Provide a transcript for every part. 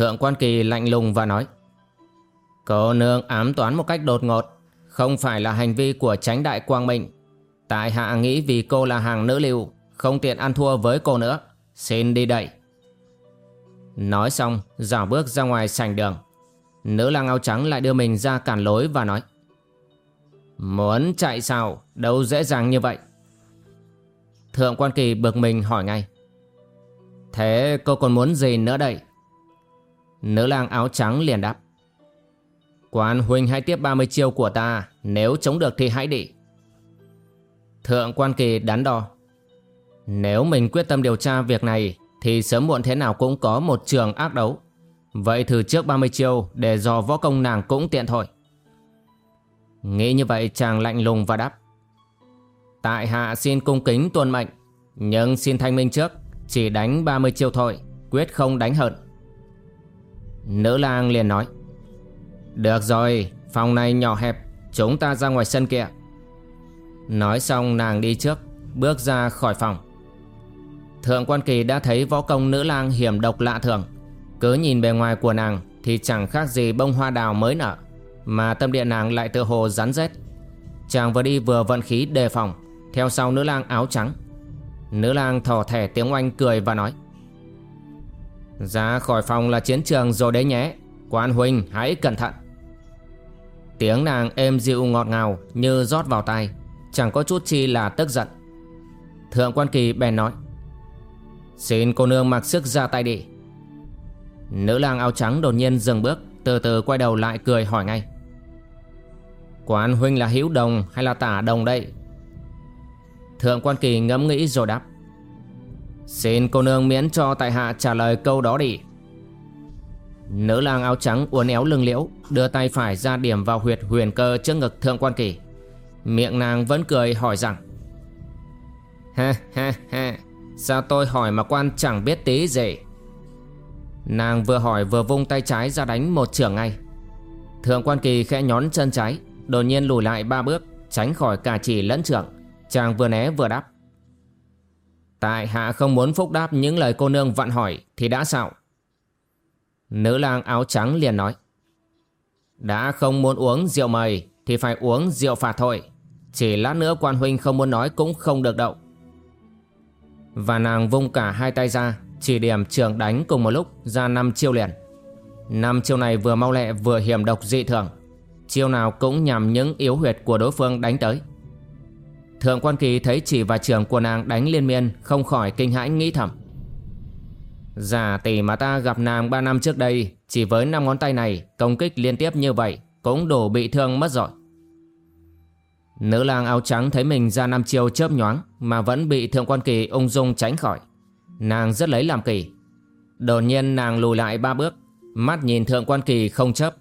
Thượng quan kỳ lạnh lùng và nói, Cô nương ám toán một cách đột ngột, Không phải là hành vi của tránh đại quang minh. Tại hạ nghĩ vì cô là hàng nữ lưu, Không tiện ăn thua với cô nữa. Xin đi đậy Nói xong dạo bước ra ngoài sảnh đường. Nữ lang áo trắng lại đưa mình ra cản lối và nói, Muốn chạy sao? Đâu dễ dàng như vậy. Thượng quan kỳ bực mình hỏi ngay, Thế cô còn muốn gì nữa đây? Nữ lang áo trắng liền đáp. Quan huynh hãy tiếp 30 chiêu của ta, Nếu chống được thì hãy đi. Thượng quan kỳ đắn đo. Nếu mình quyết tâm điều tra việc này, Thì sớm muộn thế nào cũng có một trường ác đấu. Vậy thử trước 30 chiêu, Để dò võ công nàng cũng tiện thôi. Nghĩ như vậy chàng lạnh lùng và đáp. Tại hạ xin cung kính tuân mệnh, Nhưng xin thanh minh trước, Chỉ đánh 30 chiêu thôi, Quyết không đánh hận Nữ lang liền nói, Được rồi, Phòng này nhỏ hẹp, Chúng ta ra ngoài sân kia. Nói xong, nàng đi trước, Bước ra khỏi phòng. Thượng quan kỳ đã thấy võ công nữ lang hiểm độc lạ thường. Cứ nhìn bề ngoài của nàng Thì chẳng khác gì bông hoa đào mới nở, Mà tâm địa nàng lại tự hồ rắn rết. Chàng vừa đi vừa vận khí đề phòng, Theo sau nữ lang áo trắng. Nữ lang thỏ thẻ tiếng oanh cười và nói ra khỏi phòng là chiến trường rồi đấy nhé. Quan huynh hãy cẩn thận. Tiếng nàng êm dịu ngọt ngào Như rót vào tai. Chẳng có chút chi là tức giận. Thượng quan kỳ bèn nói, Xin cô nương mặc sức ra tay đi. Nữ lang áo trắng đột nhiên dừng bước, Từ từ quay đầu lại cười hỏi ngay, Quan huynh là hữu đồng hay là tả đồng đây? Thượng quan kỳ ngẫm nghĩ rồi đáp Xin cô nương miễn cho tại hạ trả lời câu đó đi. Nữ lang áo trắng uốn éo lưng liễu, Đưa tay phải ra điểm vào huyệt huyền cơ trước ngực thượng quan kỳ. Miệng nàng vẫn cười hỏi rằng Ha ha ha Sao tôi hỏi mà quan chẳng biết tí gì? Nàng vừa hỏi vừa vung tay trái ra đánh một trưởng ngay. Thượng quan kỳ khẽ nhón chân trái, Đột nhiên lùi lại ba bước, Tránh khỏi cả chỉ lẫn trưởng. Chàng vừa né vừa đáp Tại hạ không muốn phúc đáp những lời cô nương vặn hỏi thì đã sao? Nữ lang áo trắng liền nói. Đã không muốn uống rượu mời thì phải uống rượu phạt thôi. Chỉ lát nữa quan huynh không muốn nói cũng không được đậu. Và nàng vung cả hai tay ra, chỉ điểm trường đánh cùng một lúc ra năm chiêu liền. Năm chiêu này vừa mau lẹ vừa hiểm độc dị thường. Chiêu nào cũng nhằm những yếu huyệt của đối phương đánh tới. Thượng quan kỳ thấy chỉ và trường của nàng đánh liên miên, Không khỏi kinh hãi nghĩ thầm. Giả tỷ mà ta gặp nàng 3 năm trước đây, Chỉ với năm ngón tay này, Công kích liên tiếp như vậy Cũng đủ bị thương mất rồi. Nữ lang áo trắng thấy mình ra năm chiêu chớp nhoáng Mà vẫn bị thượng quan kỳ ung dung tránh khỏi. Nàng rất lấy làm kỳ. Đột nhiên nàng lùi lại ba bước, Mắt nhìn thượng quan kỳ không chớp.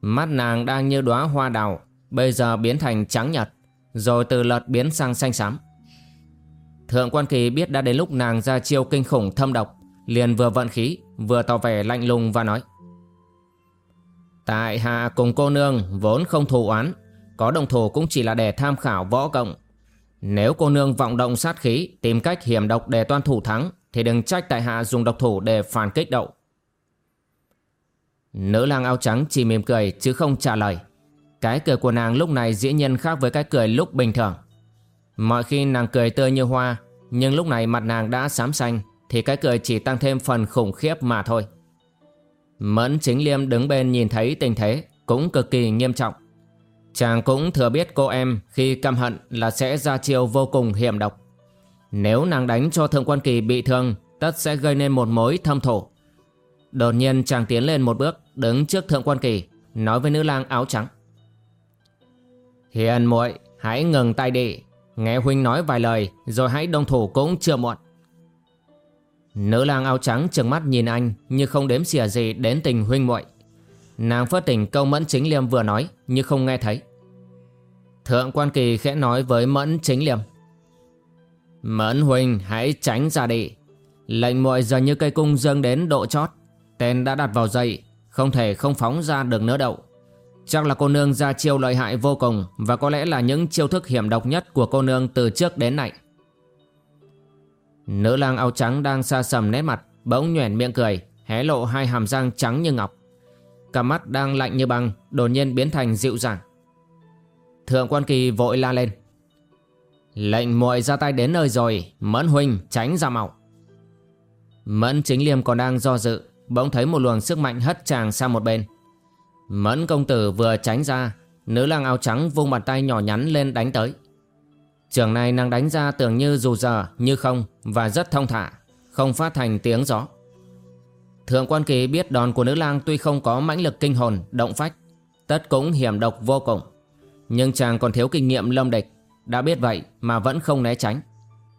Mắt nàng đang như đóa hoa đào, Bây giờ biến thành trắng nhật rồi từ lợt biến sang xanh xám. Thượng quan kỳ biết đã đến lúc nàng ra chiêu kinh khủng thâm độc, Liền vừa vận khí, Vừa tỏ vẻ lạnh lùng và nói. Tại hạ cùng cô nương vốn không thù oán, Có đồng thủ cũng chỉ là để tham khảo võ cộng. Nếu cô nương vọng động sát khí, Tìm cách hiểm độc để toan thủ thắng, Thì đừng trách tại hạ dùng độc thủ để phản kích đậu. Nữ lang áo trắng chỉ mỉm cười chứ không trả lời cái cười của nàng lúc này dĩ nhiên khác với cái cười lúc bình thường. Mọi khi nàng cười tươi như hoa, nhưng lúc này mặt nàng đã xám xanh, thì cái cười chỉ tăng thêm phần khủng khiếp mà thôi. Mẫn chính liêm đứng bên nhìn thấy tình thế, cũng cực kỳ nghiêm trọng. Chàng cũng thừa biết cô em khi căm hận là sẽ ra chiêu vô cùng hiểm độc. Nếu nàng đánh cho Thượng Quan Kỳ bị thương, tất sẽ gây nên một mối thâm thổ. Đột nhiên chàng tiến lên một bước, đứng trước Thượng Quan Kỳ, nói với nữ lang áo trắng. Hiền muội hãy ngừng tay đi, nghe huynh nói vài lời, rồi hãy đồng thủ cũng chưa muộn. Nữ lang áo trắng trừng mắt nhìn anh như không đếm xỉa gì đến tình huynh muội. Nàng phớt tỉnh câu Mẫn Chính Liêm vừa nói như không nghe thấy. Thượng quan kỳ khẽ nói với Mẫn Chính Liêm. Mẫn huynh hãy tránh ra đi. Lệnh muội giờ như cây cung dâng đến độ chót. Tên đã đặt vào dây, không thể không phóng ra được nữa đâu. Chắc là cô nương ra chiêu lợi hại vô cùng và có lẽ là những chiêu thức hiểm độc nhất của cô nương từ trước đến nay. Nữ lang áo trắng đang xa sầm nét mặt, bỗng nhoẻn miệng cười, hé lộ hai hàm răng trắng như ngọc. Cả mắt đang lạnh như băng, đột nhiên biến thành dịu dàng. Thượng quan kỳ vội la lên. Lệnh muội ra tay đến nơi rồi, mẫn huynh tránh ra mạo. Mẫn chính liêm còn đang do dự, bỗng thấy một luồng sức mạnh hất chàng sang một bên. Mẫn công tử vừa tránh ra, nữ lang áo trắng vung bàn tay nhỏ nhắn lên đánh tới. Trường này nàng đánh ra tưởng như dù giờ như không và rất thông thả, không phát thành tiếng gió. Thượng quan kỳ biết đòn của nữ lang tuy không có mãnh lực kinh hồn, động phách, tất cũng hiểm độc vô cùng. Nhưng chàng còn thiếu kinh nghiệm lâm địch, đã biết vậy mà vẫn không né tránh.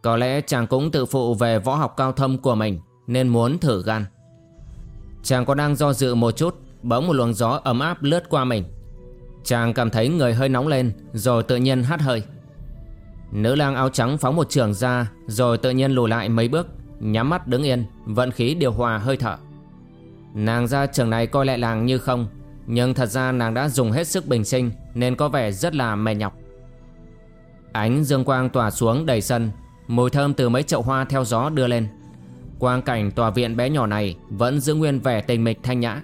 Có lẽ chàng cũng tự phụ về võ học cao thâm của mình nên muốn thử gan. Chàng còn đang do dự một chút, bỗng một luồng gió ấm áp lướt qua mình. Chàng cảm thấy người hơi nóng lên, rồi tự nhiên hắt hơi. Nữ lang áo trắng phóng một trường ra, Rồi tự nhiên lùi lại mấy bước, Nhắm mắt đứng yên, Vận khí điều hòa hơi thở Nàng ra trường này coi lại làng như không, Nhưng thật ra nàng đã dùng hết sức bình sinh Nên có vẻ rất là mệt nhọc Ánh dương quang tỏa xuống đầy sân, Mùi thơm từ mấy chậu hoa theo gió đưa lên Quang cảnh tòa viện bé nhỏ này Vẫn giữ nguyên vẻ tình mịch thanh nhã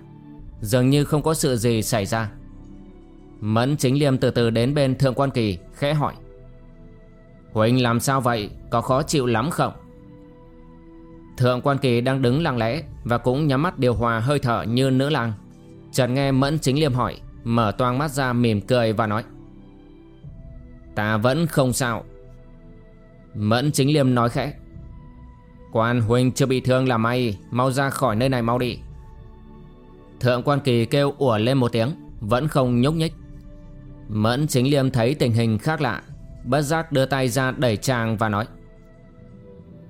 Dường như không có sự gì xảy ra. Mẫn chính liêm từ từ đến bên thượng quan kỳ, Khẽ hỏi. Huỳnh, làm sao vậy? Có khó chịu lắm không? Thượng quan kỳ đang đứng lặng lẽ Và cũng nhắm mắt điều hòa hơi thở như nữ lang. Chợt nghe Mẫn Chính Liêm hỏi, Mở toang mắt ra mỉm cười và nói. Ta vẫn không sao. Mẫn Chính Liêm nói khẽ. Quan huynh chưa bị thương là may, Mau ra khỏi nơi này mau đi. Thượng quan kỳ kêu ủa lên một tiếng, Vẫn không nhúc nhích. Mẫn Chính Liêm thấy tình hình khác lạ, Bất giác đưa tay ra đẩy chàng và nói,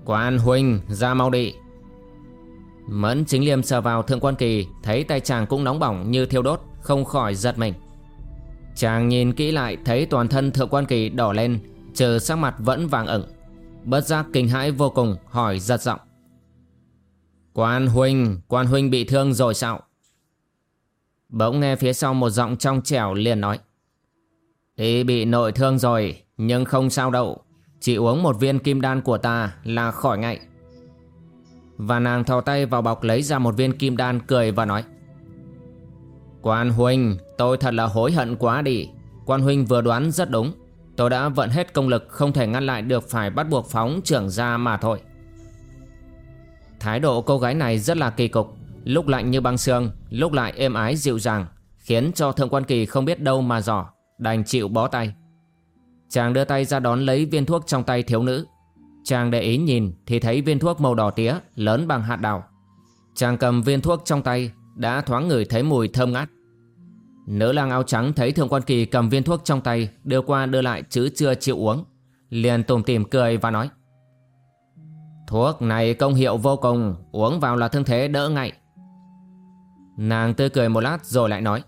Quan huynh, ra mau đi. Mẫn chính liêm sờ vào thượng quan kỳ, Thấy tay chàng cũng nóng bỏng như thiêu đốt, Không khỏi giật mình. Chàng nhìn kỹ lại, thấy toàn thân thượng quan kỳ đỏ lên, Trừ sắc mặt vẫn vàng ửng, Bất giác kinh hãi vô cùng, hỏi giật giọng, Quan huynh Quan huynh bị thương rồi sao? Bỗng nghe phía sau một giọng trong trẻo liền nói Y bị nội thương rồi, nhưng không sao đâu. Chỉ uống một viên kim đan của ta là khỏi ngay. Và nàng thò tay vào bọc lấy ra một viên kim đan cười và nói, Quan huynh, tôi thật là hối hận quá đi. Quan huynh vừa đoán rất đúng. Tôi đã vận hết công lực không thể ngăn lại được phải bắt buộc phóng trưởng ra mà thôi. Thái độ cô gái này rất là kỳ cục. Lúc lạnh như băng xương Lúc lại êm ái dịu dàng, Khiến cho thượng quan kỳ không biết đâu mà dò, Đành chịu bó tay. Chàng đưa tay ra đón lấy viên thuốc trong tay thiếu nữ. Chàng để ý nhìn thì thấy viên thuốc màu đỏ tía, lớn bằng hạt đào. Chàng cầm viên thuốc trong tay, đã thoáng ngửi thấy mùi thơm ngát. Nữ lang áo trắng thấy Thượng Quan Kỳ cầm viên thuốc trong tay, đưa qua đưa lại chứ chưa chịu uống, Liền tủm tỉm cười và nói, Thuốc này công hiệu vô cùng, Uống vào là thương thế đỡ ngại. Nàng tươi cười một lát rồi lại nói.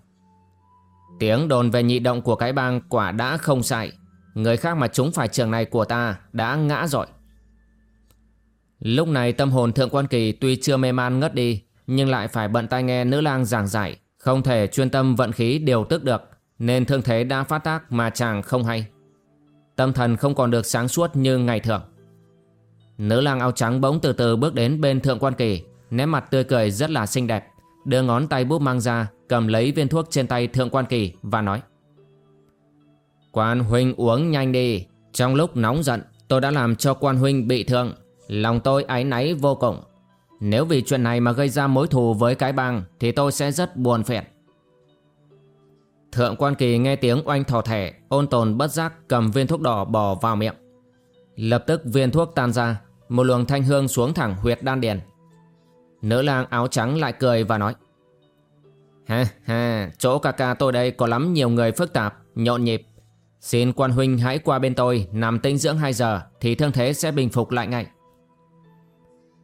Tiếng đồn về nhị động của cái bang quả đã không sai. Người khác mà chúng phải trường này của ta đã ngã rồi. Lúc này tâm hồn thượng quan kỳ tuy chưa mê man ngất đi, Nhưng lại phải bận tai nghe nữ lang giảng giải, Không thể chuyên tâm vận khí điều tức được, Nên thương thế đã phát tác mà chàng không hay. Tâm thần không còn được sáng suốt như ngày thường. Nữ lang áo trắng bỗng từ từ bước đến bên thượng quan kỳ, Nét mặt tươi cười rất là xinh đẹp. Đưa ngón tay búp mang ra, Cầm lấy viên thuốc trên tay thượng quan kỳ và nói, Quan huynh uống nhanh đi. Trong lúc nóng giận, tôi đã làm cho quan huynh bị thương. Lòng tôi áy náy vô cùng. Nếu vì chuyện này mà gây ra mối thù với cái bang, Thì tôi sẽ rất buồn phiền. Thượng quan kỳ nghe tiếng oanh thò thẻ, Ôn tồn bất giác cầm viên thuốc đỏ bỏ vào miệng. Lập tức viên thuốc tan ra, Một luồng thanh hương xuống thẳng huyệt đan điền. Nữ lang áo trắng lại cười và nói, Ha ha, Chỗ ca ca tôi đây có lắm nhiều người phức tạp, Nhộn nhịp. Xin quan huynh hãy qua bên tôi, Nằm tinh dưỡng 2 giờ, Thì thương thế sẽ bình phục lại ngay.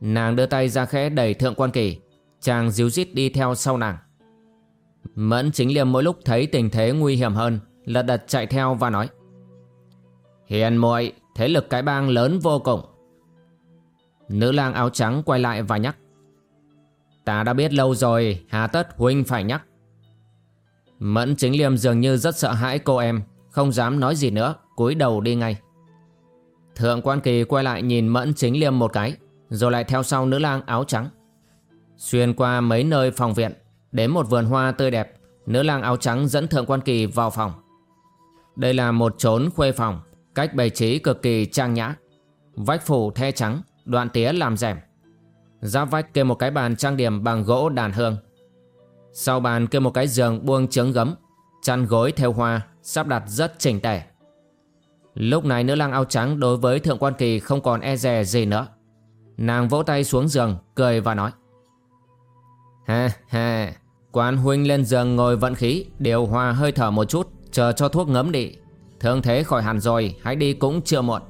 Nàng đưa tay ra khẽ đẩy thượng quan kỳ. Chàng díu dít đi theo sau nàng. Mẫn chính liêm mỗi lúc thấy tình thế nguy hiểm hơn, Lật đật chạy theo và nói, Hiền muội, Thế lực cái bang lớn vô cùng. Nữ lang áo trắng quay lại và nhắc Ta đã biết lâu rồi, Hà tất, huynh phải nhắc. Mẫn chính liêm dường như rất sợ hãi cô em, Không dám nói gì nữa, cúi đầu đi ngay. Thượng quan kỳ quay lại nhìn mẫn chính liêm một cái, Rồi lại theo sau nữ lang áo trắng. Xuyên qua mấy nơi phòng viện, Đến một vườn hoa tươi đẹp, Nữ lang áo trắng dẫn thượng quan kỳ vào phòng. Đây là một chốn khuê phòng, Cách bày trí cực kỳ trang nhã. Vách phủ the trắng, Đoạn tía làm rèm. Giáp vách kê một cái bàn trang điểm bằng gỗ đàn hương. Sau bàn kê một cái giường buông trứng gấm, Chăn gối theo hoa, Sắp đặt rất chỉnh tề. Lúc này nữ lang áo trắng đối với thượng quan kỳ không còn e dè gì nữa. Nàng vỗ tay xuống giường, Cười và nói. Ha ha Quan huynh lên giường ngồi vận khí, Điều hòa hơi thở một chút, Chờ cho thuốc ngấm đi. Thương thế khỏi hẳn rồi, Hãy đi cũng chưa muộn.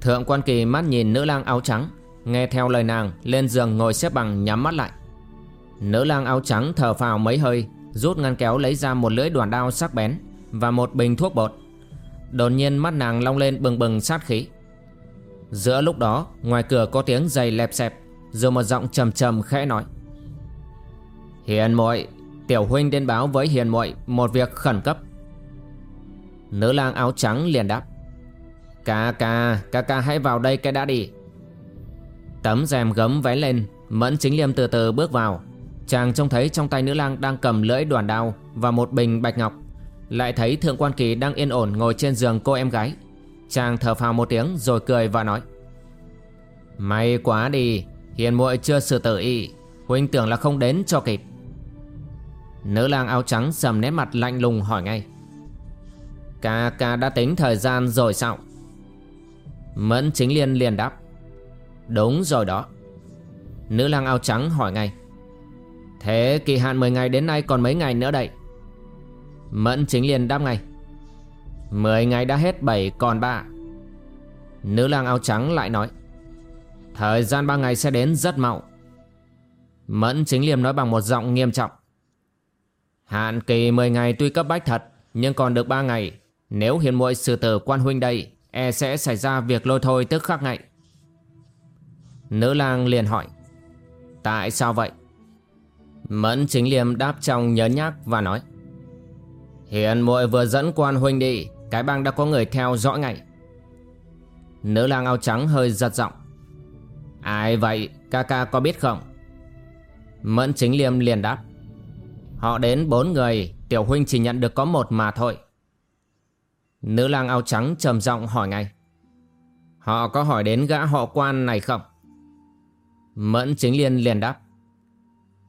Thượng quan kỳ mắt nhìn nữ lang áo trắng. Nghe theo lời nàng, Lên giường ngồi xếp bằng nhắm mắt lại. Nữ lang áo trắng thở phào mấy hơi, Rút ngăn kéo lấy ra một lưỡi đoàn đao sắc bén Và một bình thuốc bột. Đột nhiên mắt nàng long lên bừng bừng sát khí. Giữa lúc đó, Ngoài cửa có tiếng giày lẹp xẹp, Rồi một giọng trầm trầm khẽ nói. Hiền muội, Tiểu huynh đến báo với hiền muội Một việc khẩn cấp. Nữ lang áo trắng liền đáp. Ca ca Ca ca hãy vào đây cái đã đi. Tấm rèm gấm vẽ lên, Mẫn chính liêm từ từ bước vào. Chàng trông thấy trong tay nữ lang đang cầm lưỡi đoàn đao Và một bình bạch ngọc. Lại thấy thượng quan kỳ đang yên ổn ngồi trên giường cô em gái. Chàng thở phào một tiếng rồi cười và nói, May quá đi, Hiền muội chưa xử tử y, Huynh tưởng là không đến cho kịp. Nữ lang áo trắng sầm nét mặt lạnh lùng hỏi ngay, Ca ca đã tính thời gian rồi sao? Mẫn chính liên liền đáp Đúng rồi đó. Nữ lang áo trắng hỏi ngay. Thế kỳ hạn 10 ngày đến nay còn mấy ngày nữa đây? Mẫn chính liền đáp ngay. 10 ngày đã hết 7 còn 3 Nữ lang áo trắng lại nói. Thời gian 3 ngày sẽ đến rất mau. Mẫn chính liêm nói bằng một giọng nghiêm trọng. Hạn kỳ 10 ngày tuy cấp bách thật, Nhưng còn được 3 ngày. Nếu hiền muội xử tử quan huynh đây E sẽ xảy ra việc lôi thôi tức khắc ngay. Nữ lang liền hỏi, Tại sao vậy? Mẫn chính liêm đáp trong nhớ nhác và nói, hiện muội vừa dẫn quan huynh đi, Cái bang đã có người theo dõi ngay. Nữ lang áo trắng hơi giật giọng, Ai vậy? Ca ca có biết không? Mẫn chính liêm liền đáp, Họ đến bốn người, Tiểu huynh chỉ nhận được có một mà thôi. Nữ lang áo trắng trầm giọng hỏi ngay, Họ có hỏi đến gã họ quan này không? Mẫn chính liên liền đáp.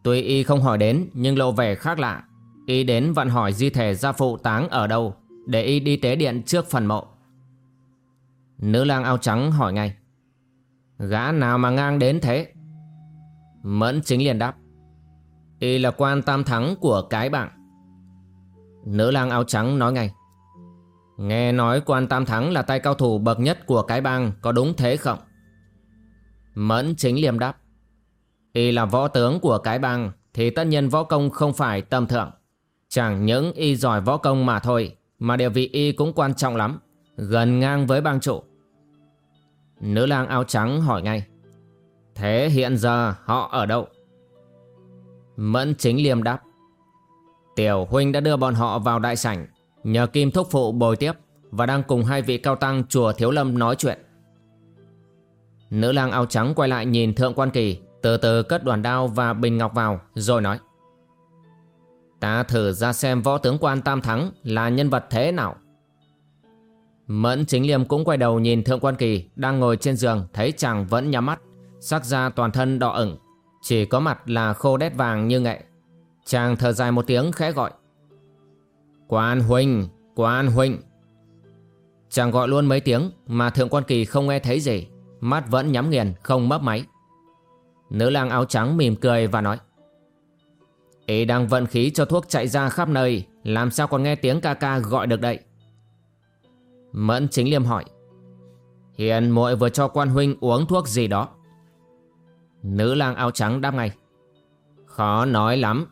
Tuy y không hỏi đến, nhưng lộ vẻ khác lạ. Y đến vặn hỏi di thể gia phụ táng ở đâu, Để y đi tế điện trước phần mộ. Nữ lang áo trắng hỏi ngay. Gã nào mà ngang đến thế? Mẫn chính liền đáp. Y là quan tam thắng của cái bảng. Nữ lang áo trắng nói ngay. Nghe nói quan tam thắng là tay cao thủ bậc nhất của cái bang, Có đúng thế không? Mẫn chính liêm đáp. Y là võ tướng của cái bang, Thì tất nhiên võ công không phải tầm thượng Chẳng những y giỏi võ công mà thôi, Mà địa vị y cũng quan trọng lắm, Gần ngang với bang trụ Nữ lang áo trắng hỏi ngay. Thế hiện giờ họ ở đâu? Mẫn chính liêm đáp. Tiểu huynh đã đưa bọn họ vào đại sảnh, Nhờ kim thúc phụ bồi tiếp, Và đang cùng hai vị cao tăng chùa Thiếu Lâm nói chuyện. Nữ lang áo trắng quay lại nhìn thượng quan kỳ Từ từ cất đoàn đao và bình ngọc vào Rồi nói Ta thử ra xem võ tướng quan Tam Thắng Là nhân vật thế nào Mẫn chính liêm cũng quay đầu nhìn thượng quan kỳ Đang ngồi trên giường Thấy chàng vẫn nhắm mắt Sắc da toàn thân đỏ ửng Chỉ có mặt là khô đét vàng như nghệ Chàng thở dài một tiếng khẽ gọi Quan huynh, quan huynh. Chàng gọi luôn mấy tiếng mà thượng quan kỳ không nghe thấy gì. Mắt vẫn nhắm nghiền, không mấp máy. Nữ lang áo trắng mỉm cười và nói. Ý đang vận khí cho thuốc chạy ra khắp nơi, làm sao còn nghe tiếng ca ca gọi được đây? Mẫn chính liêm hỏi. Hiền muội vừa cho quan huynh uống thuốc gì đó. Nữ lang áo trắng đáp ngay. Khó nói lắm.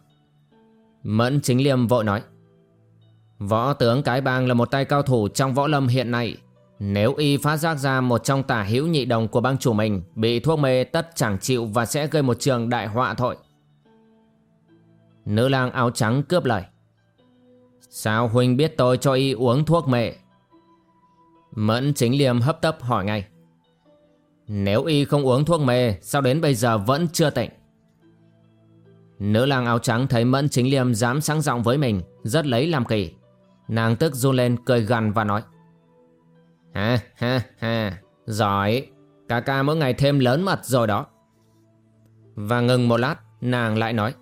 Mẫn chính liêm vội nói. Võ tướng Cái Bang là một tay cao thủ trong võ lâm hiện nay. Nếu y phát giác ra một trong tả hữu nhị đồng của bang chủ mình, bị thuốc mê tất chẳng chịu và sẽ gây một trường đại họa thôi. Nữ lang áo trắng cướp lời. Sao huynh biết tôi cho y uống thuốc mê? Mẫn chính liêm hấp tấp hỏi ngay. Nếu y không uống thuốc mê, sao đến bây giờ vẫn chưa tỉnh? Nữ lang áo trắng thấy Mẫn chính liêm dám sáng giọng với mình, rất lấy làm kỳ. Nàng tức run lên, cười gằn và nói Ha ha ha. Giỏi. Ca ca mỗi ngày thêm lớn mật rồi đó. Và ngừng một lát, Nàng lại nói.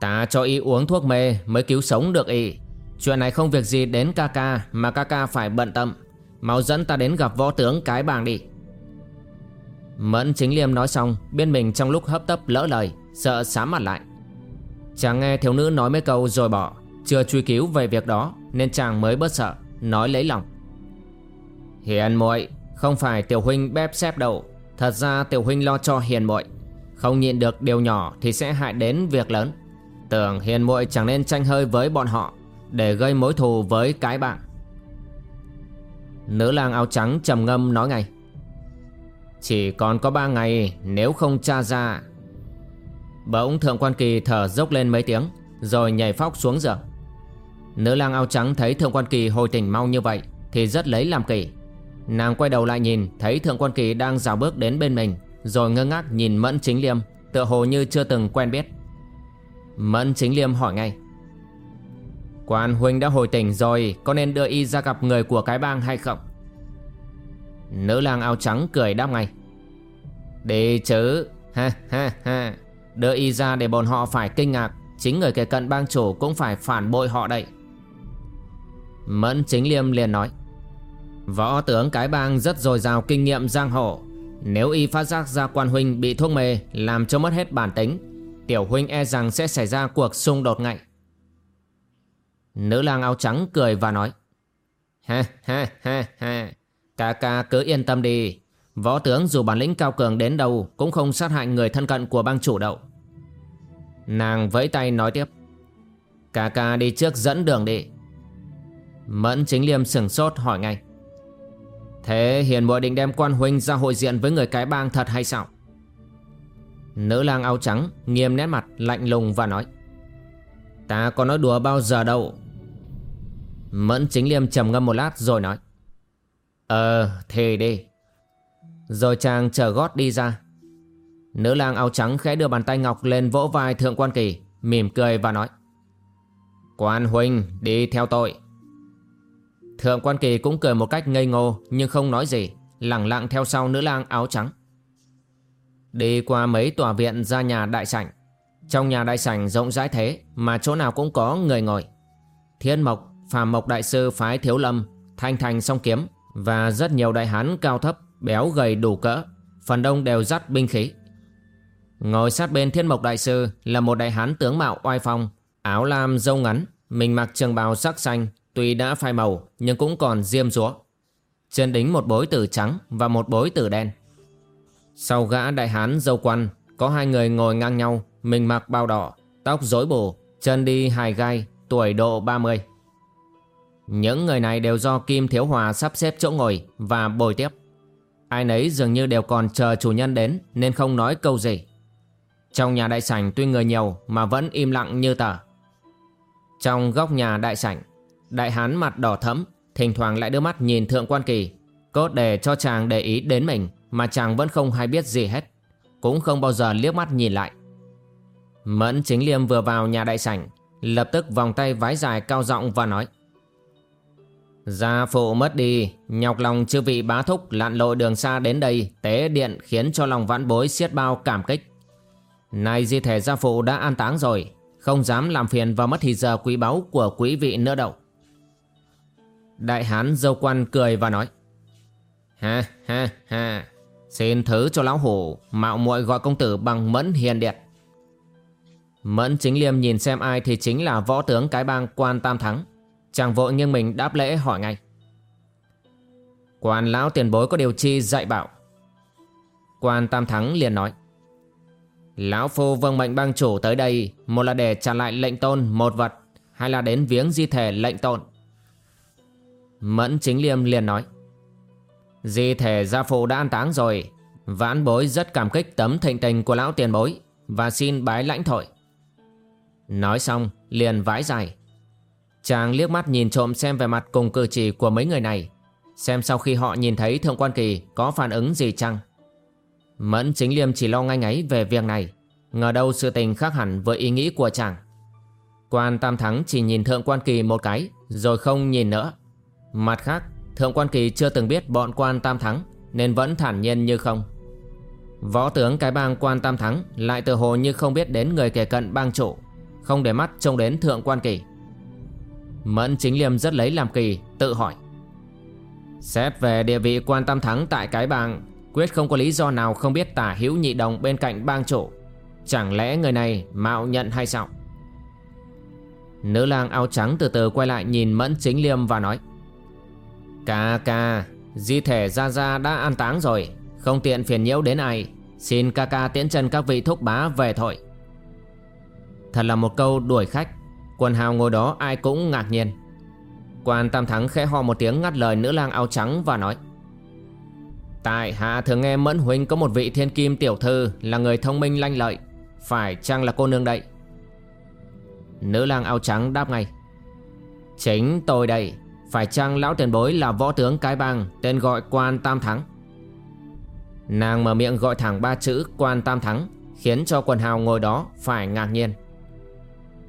Ta cho y uống thuốc mê Mới cứu sống được y. Chuyện này không việc gì đến ca ca Mà ca ca phải bận tâm. Mau dẫn ta đến gặp võ tướng cái bàng đi. Mẫn chính liêm nói xong Bên mình trong lúc hấp tấp lỡ lời, Sợ sám mặt lại. Chàng nghe thiếu nữ nói mấy câu rồi bỏ, chưa truy cứu về việc đó, Nên chàng mới bớt sợ, Nói lấy lòng. Hiền muội, Không phải tiểu huynh bếp xếp đậu Thật ra tiểu huynh lo cho hiền muội. Không nhịn được điều nhỏ Thì sẽ hại đến việc lớn. Tưởng hiền muội chẳng nên tranh hơi với bọn họ, Để gây mối thù với cái bạn. Nữ lang áo trắng trầm ngâm nói ngay. Chỉ còn có ba ngày, Nếu không tra ra. Bỗng thượng quan kỳ thở dốc lên mấy tiếng, Rồi nhảy phóc xuống giường. Nữ lang áo trắng thấy Thượng Quan Kỳ hồi tỉnh mau như vậy, Thì rất lấy làm kỳ. Nàng quay đầu lại nhìn, Thấy Thượng Quan Kỳ đang dào bước đến bên mình, Rồi ngơ ngác nhìn Mẫn Chính Liêm, Tựa hồ như chưa từng quen biết. Mẫn Chính Liêm hỏi ngay. Quan huynh đã hồi tỉnh rồi, Có nên đưa y ra gặp người của cái bang hay không? Nữ lang áo trắng cười đáp ngay. Đi chứ, Ha ha ha. Đưa y ra để bọn họ phải kinh ngạc, Chính người kề cận bang chủ cũng phải phản bội họ đây. Mẫn chính liêm liền nói. Võ tướng cái bang rất dồi dào kinh nghiệm giang hồ. Nếu y phát giác ra quan huynh bị thuốc mê, Làm cho mất hết bản tính, Tiểu huynh e rằng sẽ xảy ra cuộc xung đột ngay. Nữ lang áo trắng cười và nói, Ha ha ha ha, Ca ca cứ yên tâm đi. Võ tướng dù bản lĩnh cao cường đến đâu Cũng không sát hại người thân cận của bang chủ đâu. Nàng vẫy tay nói tiếp, Ca ca đi trước dẫn đường đi. Mẫn chính liêm sừng sốt hỏi ngay Thế hiền muội định đem quan huynh ra hội diện với người cái bang thật hay sao? Nữ lang áo trắng nghiêm nét mặt, lạnh lùng và nói, Ta có nói đùa bao giờ đâu. Mẫn chính liêm trầm ngâm một lát rồi nói Ờ thì đi. Rồi chàng chờ gót đi ra. Nữ lang áo trắng khẽ đưa bàn tay ngọc lên vỗ vai thượng quan kỳ, Mỉm cười và nói, Quan huynh đi theo tôi. Thượng quan kỳ cũng cười một cách ngây ngô nhưng không nói gì, lặng lặng theo sau nữ lang áo trắng. Đi qua mấy tòa viện ra nhà đại sảnh. Trong nhà đại sảnh rộng rãi thế mà chỗ nào cũng có người ngồi. Thiên Mộc, Phàm Mộc Đại Sư Phái Thiếu Lâm, Thanh Thành Song Kiếm và rất nhiều đại hán cao thấp, béo gầy đủ cỡ, phần đông đều dắt binh khí. Ngồi sát bên Thiên Mộc Đại Sư là một đại hán tướng mạo oai phong, áo lam dâu ngắn, mình mặc trường bào sắc xanh, Tuy đã phai màu, nhưng cũng còn diêm rúa Trên đính một bối tử trắng và một bối tử đen. Sau gã đại hán dâu quan, Có hai người ngồi ngang nhau, Mình mặc bao đỏ, Tóc rối bù, Chân đi hài gai, Tuổi độ 30 Những người này đều do Kim Thiếu Hòa sắp xếp chỗ ngồi Và bồi tiếp. Ai nấy dường như đều còn chờ chủ nhân đến, Nên không nói câu gì. Trong nhà đại sảnh tuy người nhiều Mà vẫn im lặng như tờ. Trong góc nhà đại sảnh Đại hán mặt đỏ thẫm, Thỉnh thoảng lại đưa mắt nhìn thượng quan kỳ. Cốt để cho chàng để ý đến mình Mà chàng vẫn không hay biết gì hết, Cũng không bao giờ liếc mắt nhìn lại. Mẫn chính liêm vừa vào nhà đại sảnh, Lập tức vòng tay vái dài cao giọng và nói, Gia phụ mất đi, Nhọc lòng chư vị bá thúc lặn lội đường xa đến đây Tế điện khiến cho lòng vãn bối siết bao cảm kích. Nay di thể gia phụ đã an táng rồi, Không dám làm phiền và mất thì giờ quý báu của quý vị nữa đâu. Đại hán dâu quan cười và nói, Ha ha ha, Xin thứ cho lão hủ Mạo muội gọi công tử bằng mẫn hiền điệt Mẫn chính liêm nhìn xem ai thì chính là võ tướng cái bang quan tam thắng. Chàng vội nghiêng mình đáp lễ hỏi ngay, Quan lão tiền bối có điều chi dạy bảo? Quan tam thắng liền nói, Lão Phu vâng mệnh bang chủ tới đây, Một là để trả lại lệnh tôn một vật Hay là đến viếng di thể lệnh tôn. Mẫn chính liêm liền nói. Di thể gia phụ đã an táng rồi. Vãn bối rất cảm kích tấm thịnh tình của lão tiền bối Và xin bái lãnh thổi Nói xong, liền vãi dài. Chàng liếc mắt nhìn trộm xem về mặt cùng cử chỉ của mấy người này, Xem sau khi họ nhìn thấy Thượng Quan Kỳ có phản ứng gì chăng. Mẫn chính liêm chỉ lo ngay ngáy về việc này, Ngờ đâu sự tình khác hẳn với ý nghĩ của chàng. Quan Tam Thắng chỉ nhìn Thượng Quan Kỳ một cái, Rồi không nhìn nữa. Mặt khác, Thượng Quan Kỳ chưa từng biết bọn quan Tam Thắng Nên vẫn thản nhiên như không. Võ tướng cái bang quan Tam Thắng Lại tự hồ như không biết đến người kẻ cận bang chủ, Không để mắt trông đến Thượng Quan Kỳ. Mẫn chính liêm rất lấy làm kỳ, Tự hỏi. Xét về địa vị quan tam thắng tại cái bang, Quyết không có lý do nào không biết tả hữu nhị đồng bên cạnh bang chủ. Chẳng lẽ người này mạo nhận hay sao? Nữ lang áo trắng từ từ quay lại nhìn mẫn chính liêm và nói. Ca ca, Di thể gia gia đã an táng rồi. Không tiện phiền nhiễu đến ai. Xin ca ca tiễn chân các vị thúc bá về thôi Thật là một câu đuổi khách. Quần hào ngồi đó ai cũng ngạc nhiên. Quan Tam Thắng khẽ ho một tiếng ngắt lời nữ lang áo trắng và nói, Tại hạ thường nghe Mẫn Huynh có một vị thiên kim tiểu thư là người thông minh lanh lợi. Phải chăng là cô nương đây? Nữ lang áo trắng đáp ngay, Chính tôi đây. Phải chăng lão tiền bối là võ tướng cái bang, Tên gọi quan tam thắng? Nàng mở miệng gọi thẳng ba chữ quan tam thắng, Khiến cho quần hào ngồi đó phải ngạc nhiên.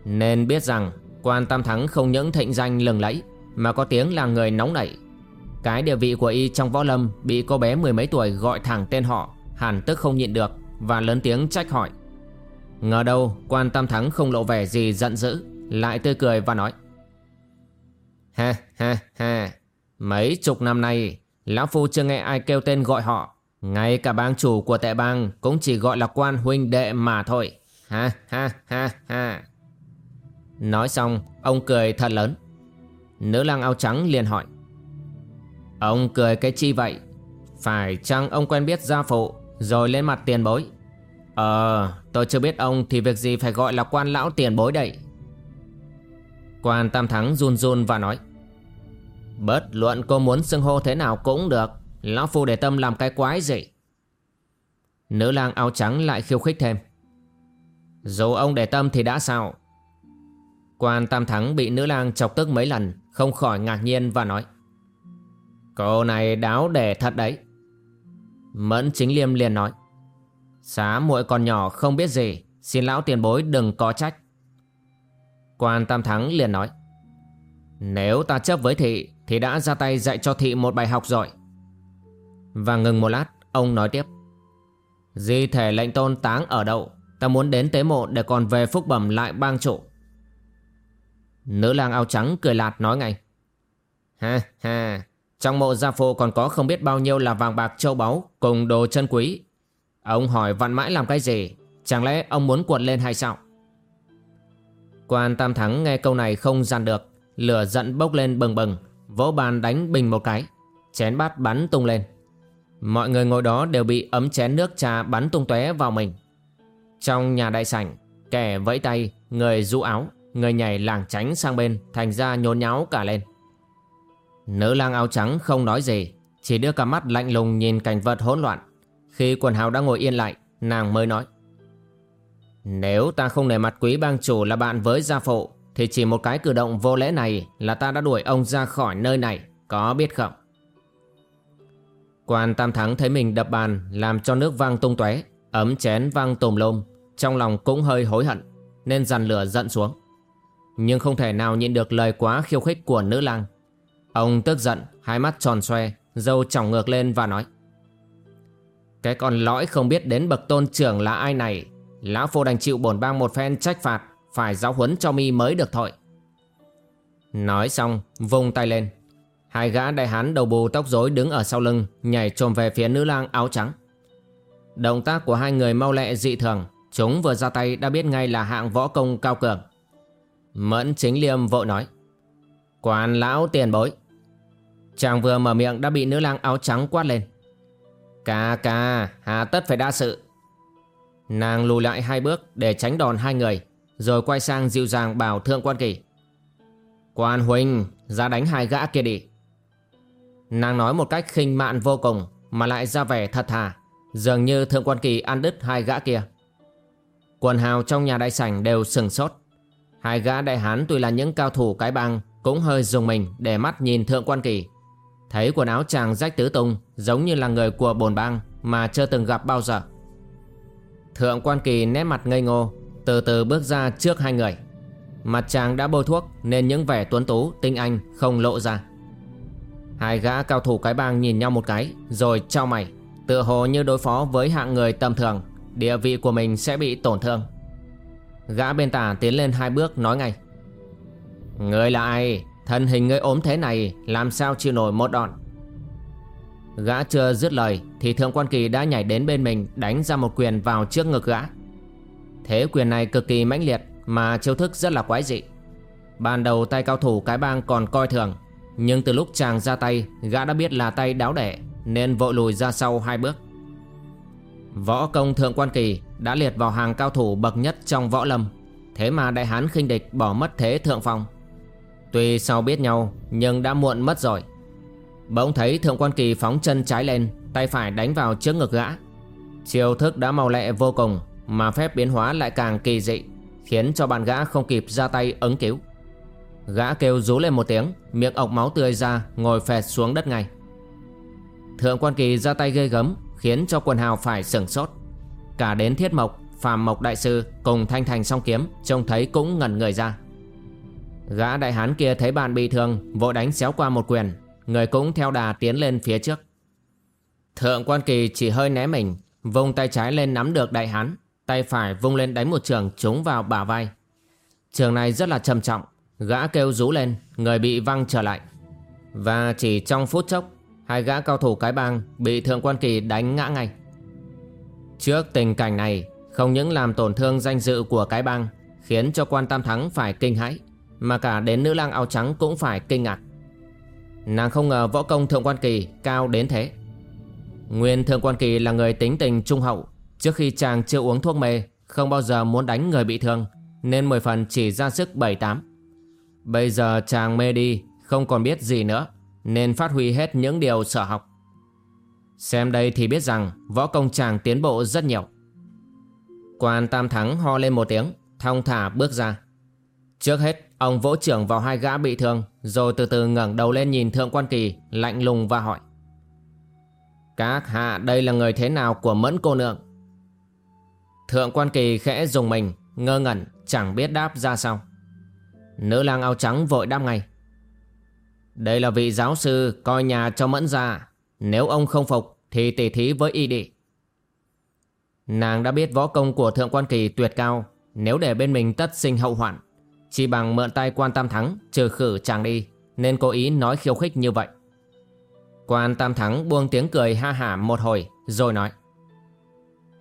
Nên biết rằng, quan tam thắng không những thịnh danh lừng lẫy, Mà có tiếng là người nóng nảy. Cái địa vị của y trong võ lâm bị cô bé mười mấy tuổi gọi thẳng tên họ, Hẳn tức không nhịn được và lớn tiếng trách hỏi. Ngờ đâu, quan tam thắng không lộ vẻ gì giận dữ, Lại tươi cười và nói Ha ha ha. Mấy chục năm nay, Lão Phu chưa nghe ai kêu tên gọi họ. Ngay cả bang chủ của tệ bang Cũng chỉ gọi là quan huynh đệ mà thôi. Ha ha ha ha. Nói xong, Ông cười thật lớn. Nữ lang áo trắng liền hỏi. Ông cười cái chi vậy? Phải chăng ông quen biết gia phụ, Rồi lên mặt tiền bối? Ờ tôi chưa biết ông Thì việc gì phải gọi là quan lão tiền bối đây? Quan Tam Thắng run run và nói. Bất luận cô muốn xưng hô thế nào cũng được. Lão Phu để tâm làm cái quái gì? Nữ lang áo trắng lại khiêu khích thêm. Dù ông để tâm thì đã sao? Quan Tam Thắng bị nữ lang chọc tức mấy lần, Không khỏi ngạc nhiên và nói, Cô này đáo để thật đấy. Mẫn chính liêm liền nói, Xá muội còn nhỏ không biết gì, Xin lão tiền bối đừng có trách. Quan Tam Thắng liền nói, Nếu ta chấp với thị thì đã ra tay dạy cho thị một bài học rồi Và ngừng một lát Ông nói tiếp Di thể lệnh tôn táng ở đâu Ta muốn đến tế mộ để còn về phúc bẩm lại bang chủ Nữ lang áo trắng cười lạt nói ngay Ha ha trong mộ gia phụ còn có không biết bao nhiêu là vàng bạc châu báu cùng đồ chân quý. Ông hỏi vặn mãi làm cái gì? Chẳng lẽ ông muốn cuộn lên hay sao? Quan Tam Thắng nghe câu này không gian được, lửa giận bốc lên bừng bừng, vỗ bàn đánh bình một cái, chén bát bắn tung lên. Mọi người ngồi đó đều bị ấm chén nước trà bắn tung tóe vào mình. Trong nhà đại sảnh, kẻ vẫy tay, người rũ áo, người nhảy làng tránh sang bên, thành ra nhốn nháo cả lên. Nữ lang áo trắng không nói gì Chỉ đưa cả mắt lạnh lùng nhìn cảnh vật hỗn loạn Khi quần hào đã ngồi yên lại Nàng mới nói Nếu ta không nể mặt quý bang chủ là bạn với gia phụ thì chỉ một cái cử động vô lễ này Là ta đã đuổi ông ra khỏi nơi này Có biết không? Quan Tam Thắng thấy mình đập bàn Làm cho nước vang tung tóe Ấm chén vang tùm lum, Trong lòng cũng hơi hối hận Nên dằn lửa giận xuống. Nhưng không thể nào nhịn được lời quá khiêu khích của nữ lang. Ông tức giận, hai mắt tròn xoe, dâu trỏng ngược lên và nói Cái con lõi không biết đến bậc tôn trưởng là ai này. Lão phu đành chịu bổn bang một phen trách phạt phải giáo huấn cho mi mới được thôi. Nói xong, vung tay lên. Hai gã đại hán đầu bù tóc rối đứng ở sau lưng, nhảy trồm về phía nữ lang áo trắng. Động tác của hai người mau lẹ dị thường, chúng vừa ra tay đã biết ngay là hạng võ công cao cường. Mẫn chính liêm vội nói. Quan lão tiền bối. Chàng vừa mở miệng đã bị nữ lang áo trắng quát lên. Ca ca, hà tất phải đa sự. Nàng lùi lại hai bước để tránh đòn hai người, rồi quay sang dịu dàng bảo thượng quan kỳ. Quan huynh, ra đánh hai gã kia đi. Nàng nói một cách khinh mạn vô cùng mà lại ra vẻ thật thà, dường như thượng quan kỳ ăn đứt hai gã kia. Quần hào trong nhà đại sảnh đều sừng sốt. Hai gã đại hán tuy là những cao thủ cái bang cũng hơi dùng mình để mắt nhìn thượng quan kỳ. Thấy quần áo chàng rách tứ tung giống như là người của bồn bang mà chưa từng gặp bao giờ. Thượng quan kỳ nét mặt ngây ngô, từ từ bước ra trước hai người. Mặt chàng đã bôi thuốc nên những vẻ tuấn tú, tinh anh không lộ ra. Hai gã cao thủ cái bang nhìn nhau một cái rồi trao mày, tựa hồ như đối phó với hạng người tầm thường, địa vị của mình sẽ bị tổn thương. Gã bên tả tiến lên hai bước nói ngay. Người là ai? Thân hình ngươi ốm thế này làm sao chịu nổi một đòn? Gã chưa dứt lời thì thượng quan kỳ đã nhảy đến bên mình đánh ra một quyền vào trước ngực gã. Thế quyền này cực kỳ mãnh liệt, mà chiêu thức rất là quái dị. Ban đầu tay cao thủ cái bang còn coi thường, nhưng từ lúc chàng ra tay, Gã đã biết là tay đáo đẻ, Nên vội lùi ra sau hai bước. Võ công thượng quan kỳ Đã liệt vào hàng cao thủ bậc nhất trong võ lâm, Thế mà đại hán khinh địch bỏ mất thế thượng phong. Tuy sau biết nhau, Nhưng đã muộn mất rồi. Bỗng thấy thượng quan kỳ phóng chân trái lên, Tay phải đánh vào trước ngực gã. Chiêu thức đã màu lẹ vô cùng mà phép biến hóa lại càng kỳ dị, Khiến cho bàn gã không kịp ra tay ứng cứu. Gã kêu rú lên một tiếng, Miệng ọc máu tươi ra, Ngồi phẹt xuống đất ngay. Thượng quan kỳ ra tay ghê gấm Khiến cho quần hào phải sửng sốt. Cả đến thiết mộc, Phàm mộc đại sư Cùng thanh thành song kiếm Trông thấy cũng ngẩn người ra. Gã đại hán kia thấy bạn bị thương, Vội đánh xéo qua một quyền, Người cũng theo đà tiến lên phía trước. Thượng quan kỳ chỉ hơi né mình, Vung tay trái lên nắm được đại hán. Tay phải vung lên đánh một trường, trúng vào bả vai. Trường này rất là trầm trọng, Gã kêu rú lên, Người bị văng trở lại. Và chỉ trong phút chốc, Hai gã cao thủ cái bang Bị thượng quan kỳ đánh ngã ngay. Trước tình cảnh này, Không những làm tổn thương danh dự của cái bang, Khiến cho quan tam thắng phải kinh hãi, Mà cả đến nữ lang áo trắng cũng phải kinh ngạc. Nàng không ngờ võ công thượng quan kỳ cao đến thế. Nguyên thượng quan kỳ là người tính tình trung hậu Trước khi chàng chưa uống thuốc mê, Không bao giờ muốn đánh người bị thương, Nên mười phần chỉ ra sức bảy tám. Bây giờ chàng mê đi, Không còn biết gì nữa, Nên phát huy hết những điều sở học. Xem đây thì biết rằng Võ công chàng tiến bộ rất nhiều. Quan Tam Thắng ho lên một tiếng, Thong thả bước ra. Trước hết, ông vỗ trưởng vào hai gã bị thương, Rồi từ từ ngẩng đầu lên nhìn Thượng Quan Kỳ, Lạnh lùng và hỏi. Các hạ, đây là người thế nào của mẫn cô nương? Thượng Quan Kỳ khẽ dùng mình, Ngơ ngẩn, chẳng biết đáp ra sao. Nữ lang áo trắng vội đáp ngay. Đây là vị giáo sư coi nhà cho mẫn ra. Nếu ông không phục, thì tỉ thí với y đi. Nàng đã biết võ công của thượng quan kỳ tuyệt cao. Nếu để bên mình tất sinh hậu hoạn, Chỉ bằng mượn tay quan tam thắng, trừ khử chàng đi, Nên cố ý nói khiêu khích như vậy. Quan tam thắng buông tiếng cười ha hả một hồi, Rồi nói.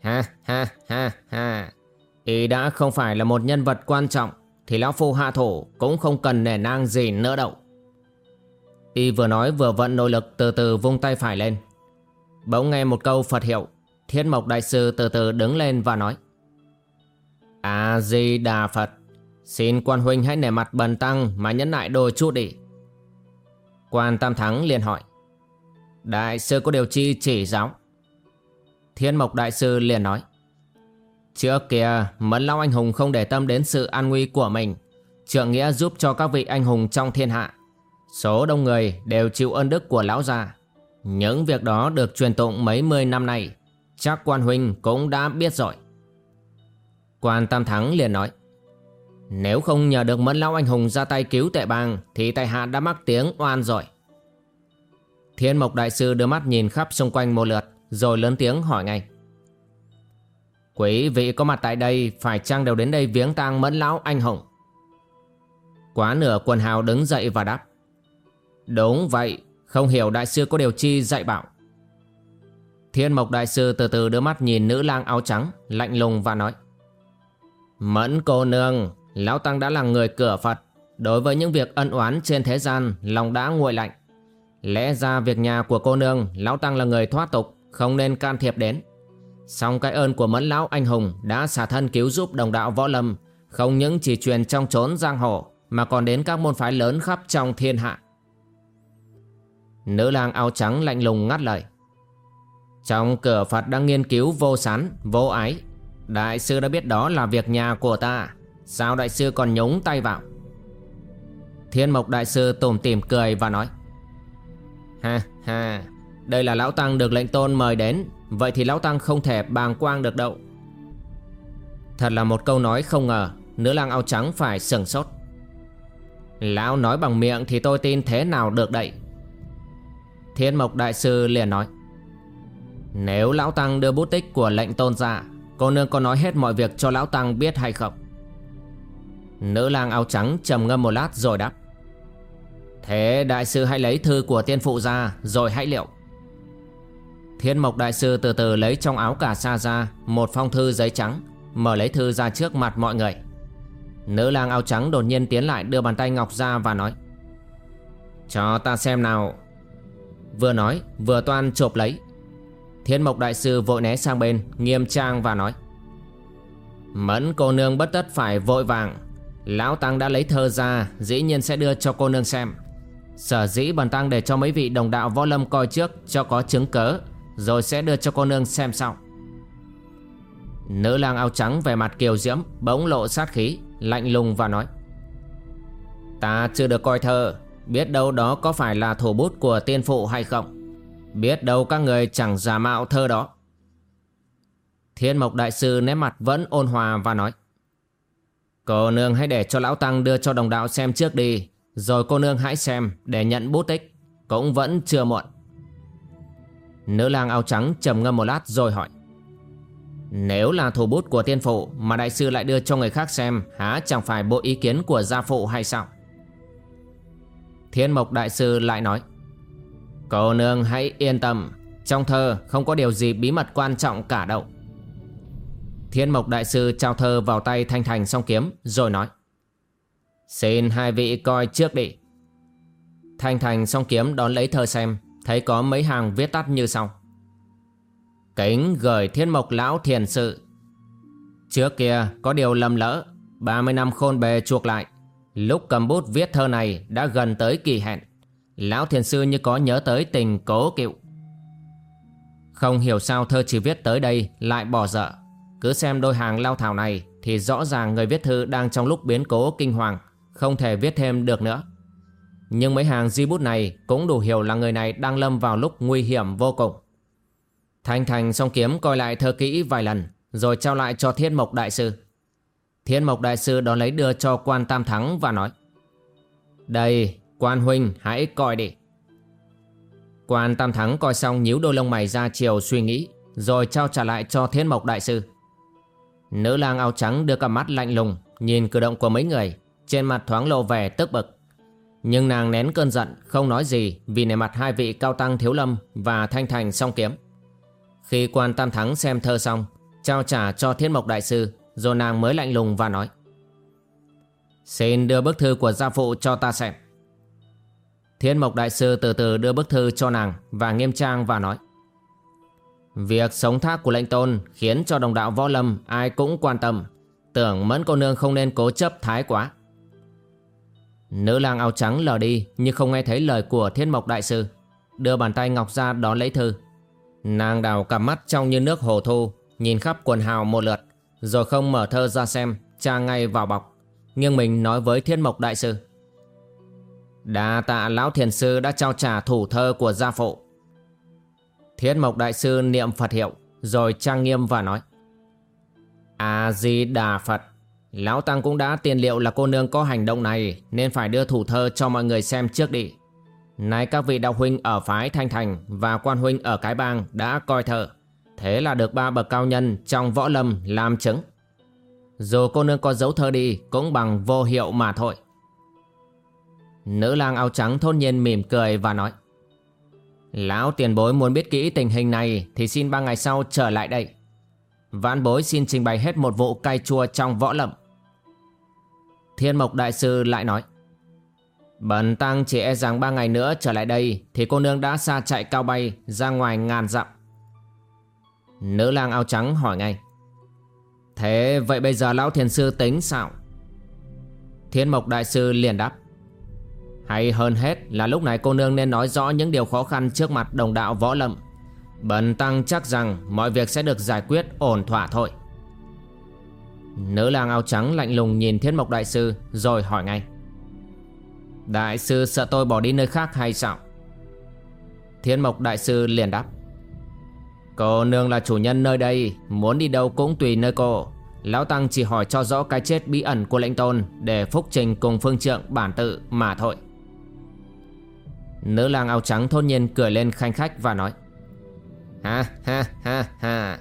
Ha ha ha ha. Y đã không phải là một nhân vật quan trọng, thì lão phu hạ thủ cũng không cần nể nang gì nữa đâu. Y vừa nói vừa vận nội lực từ từ vung tay phải lên. Bỗng nghe một câu Phật hiệu Thiên Mộc Đại Sư từ từ đứng lên và nói, A-di-đà Phật, Xin quan huynh hãy nể mặt bần tăng mà nhẫn nại đôi chút đi. Quan Tam Thắng liền hỏi, Đại sư có điều chi chỉ giáo? Thiên Mộc Đại Sư liền nói, Trước kia, Mẫn Lão Anh Hùng không để tâm đến sự an nguy của mình. Trượng nghĩa giúp cho các vị anh hùng trong thiên hạ. Số đông người đều chịu ơn đức của Lão gia Những việc đó được truyền tụng mấy mươi năm nay. Chắc quan huynh cũng đã biết rồi. Quan Tam Thắng liền nói, Nếu không nhờ được Mẫn Lão Anh Hùng ra tay cứu tệ bang Thì tại hạ đã mắc tiếng oan rồi. Thiên Mộc Đại Sư đưa mắt nhìn khắp xung quanh một lượt. Rồi lớn tiếng hỏi ngay. Quý vị có mặt tại đây, phải chăng đều đến đây viếng tang mẫn lão anh hùng? Quá nửa quần hào đứng dậy và đáp. Đúng vậy, Không hiểu đại sư có điều chi dạy bảo. Thiên mộc đại sư từ từ đưa mắt nhìn nữ lang áo trắng, Lạnh lùng và nói. Mẫn cô nương, Lão Tăng đã là người cửa Phật. Đối với những việc ân oán trên thế gian, Lòng đã nguội lạnh. Lẽ ra việc nhà của cô nương, Lão Tăng là người thoát tục. Không nên can thiệp đến. Song cái ơn của mẫn lão anh hùng Đã xả thân cứu giúp đồng đạo võ lâm Không những chỉ truyền trong chốn giang hồ Mà còn đến các môn phái lớn khắp trong thiên hạ. Nữ lang áo trắng lạnh lùng ngắt lời. Trong cửa Phật đang nghiên cứu vô sán, vô ái. Đại sư đã biết đó là việc nhà của ta. Sao đại sư còn nhúng tay vào? Thiên mộc đại sư tủm tỉm cười và nói. Ha ha. Đây là lão tăng được lệnh tôn mời đến. Vậy thì lão tăng không thể bàng quang được đâu. Thật là một câu nói không ngờ, Nữ lang áo trắng phải sừng sốt. Lão nói bằng miệng thì tôi tin thế nào được đậy Thiên mộc đại sư liền nói. Nếu lão tăng đưa bút tích của lệnh tôn ra, Cô nương có nói hết mọi việc cho lão tăng biết hay không? Nữ lang áo trắng trầm ngâm một lát rồi đáp. Thế đại sư hãy lấy thư của tiên phụ ra, Rồi hãy liệu. Thiên mộc đại sư từ từ lấy trong áo cà sa ra, Một phong thư giấy trắng, Mở lấy thư ra trước mặt mọi người. Nữ lang áo trắng đột nhiên tiến lại Đưa bàn tay ngọc ra và nói, Cho ta xem nào. Vừa nói, vừa toan chộp lấy. Thiên mộc đại sư vội né sang bên, Nghiêm trang và nói, Mẫn cô nương bất tất phải vội vàng. Lão Tăng đã lấy thơ ra, Dĩ nhiên sẽ đưa cho cô nương xem. Sở dĩ bần tăng để cho mấy vị đồng đạo võ lâm coi trước Cho có chứng cớ. Rồi sẽ đưa cho cô nương xem sau. Nữ lang áo trắng về mặt kiều diễm, Bỗng lộ sát khí, Lạnh lùng và nói, Ta chưa được coi thơ, Biết đâu đó có phải là thủ bút của tiên phụ hay không? Biết đâu các người chẳng giả mạo thơ đó. Thiên mộc đại sư nét mặt vẫn ôn hòa và nói, Cô nương hãy để cho lão tăng đưa cho đồng đạo xem trước đi, Rồi cô nương hãy xem để nhận bút tích, Cũng vẫn chưa muộn. Nữ lang áo trắng trầm ngâm một lát rồi hỏi. Nếu là thủ bút của tiên phụ Mà đại sư lại đưa cho người khác xem, Há chẳng phải bộ ý kiến của gia phụ hay sao? Thiên mộc đại sư lại nói. Cô nương hãy yên tâm, Trong thơ không có điều gì bí mật quan trọng cả đâu. Thiên mộc đại sư trao thơ vào tay thanh thành song kiếm, Rồi nói. Xin hai vị coi trước đi. Thanh thành song kiếm đón lấy thơ xem. Thấy có mấy hàng viết tắt như sau. Kính gửi thiên mộc lão thiền sự. Trước kia có điều lầm lỡ 30 năm khôn bề chuộc lại. Lúc cầm bút viết thơ này đã gần tới kỳ hẹn. Lão thiền sư như có nhớ tới tình cố cựu Không hiểu sao thơ chỉ viết tới đây lại bỏ dở. Cứ xem đôi hàng lao thảo này Thì rõ ràng người viết thư đang trong lúc biến cố kinh hoàng, Không thể viết thêm được nữa. Nhưng mấy hàng di bút này Cũng đủ hiểu là người này đang lâm vào lúc nguy hiểm vô cùng. Thanh Thành song kiếm coi lại thơ kỹ vài lần Rồi trao lại cho Thiên Mộc Đại Sư. Thiên Mộc Đại Sư đón lấy đưa cho quan Tam Thắng và nói Đây, quan huynh hãy coi đi. Quan Tam Thắng coi xong nhíu đôi lông mày ra chiều suy nghĩ Rồi trao trả lại cho Thiên Mộc Đại Sư. Nữ lang áo trắng đưa cặp mắt lạnh lùng Nhìn cử động của mấy người Trên mặt thoáng lộ vẻ tức bực. Nhưng nàng nén cơn giận, không nói gì, Vì nề mặt hai vị cao tăng thiếu lâm Và thanh thành song kiếm Khi quan tam thắng xem thơ xong, Trao trả cho thiên mộc đại sư, Rồi nàng mới lạnh lùng và nói, Xin đưa bức thư của gia phụ cho ta xem Thiên mộc đại sư từ từ đưa bức thư cho nàng Và nghiêm trang và nói, Việc sống thác của lệnh tôn khiến cho đồng đạo võ lâm ai cũng quan tâm. Tưởng mẫn cô nương không nên cố chấp thái quá. Nữ lang áo trắng lờ đi nhưng không nghe thấy lời của thiên mộc đại sư. Đưa bàn tay ngọc ra đón lấy thư. Nàng đào cặp mắt trong như nước hồ thu, nhìn khắp quần hào một lượt, rồi không mở thơ ra xem, tra ngay vào bọc. Nhưng mình nói với thiên mộc đại sư. Đa tạ lão thiền sư đã trao trả thủ thơ của gia phụ. thiên Mộc Đại Sư niệm Phật hiệu Rồi trang nghiêm và nói A-di-đà Phật Lão Tăng cũng đã tiền liệu là cô nương có hành động này, Nên phải đưa thủ thơ cho mọi người xem trước đi. Nay các vị đạo huynh ở phái Thanh Thành Và quan huynh ở Cái Bang đã coi thơ. Thế là được ba bậc cao nhân trong võ lâm làm chứng. Dù cô nương có giấu thơ đi, Cũng bằng vô hiệu mà thôi. Nữ lang áo trắng thôn nhiên mỉm cười và nói, Lão tiền bối muốn biết kỹ tình hình này Thì xin ba ngày sau trở lại đây. Vãn bối xin trình bày hết một vụ cay chua trong võ lâm. Thiên mộc đại sư lại nói, Bần tăng chỉ e rằng ba ngày nữa trở lại đây Thì cô nương đã xa chạy cao bay ra ngoài ngàn dặm. Nữ lang áo trắng hỏi ngay, Thế vậy bây giờ lão thiền sư tính sao? Thiên mộc đại sư liền đáp, Hay hơn hết là lúc này cô nương nên nói rõ những điều khó khăn trước mặt đồng đạo võ lâm. Bần tăng chắc rằng mọi việc sẽ được giải quyết ổn thỏa thôi. Nữ lang áo trắng lạnh lùng nhìn thiên mộc đại sư rồi hỏi ngay. Đại sư sợ tôi bỏ đi nơi khác hay sao? Thiên mộc đại sư liền đáp. Cô nương là chủ nhân nơi đây, Muốn đi đâu cũng tùy nơi cô. Lão Tăng chỉ hỏi cho rõ cái chết bí ẩn của lãnh tôn Để phúc trình cùng phương trượng bản tự mà thôi. Nữ lang áo trắng thôn nhiên cười lên khanh khách và nói. Ha ha ha ha.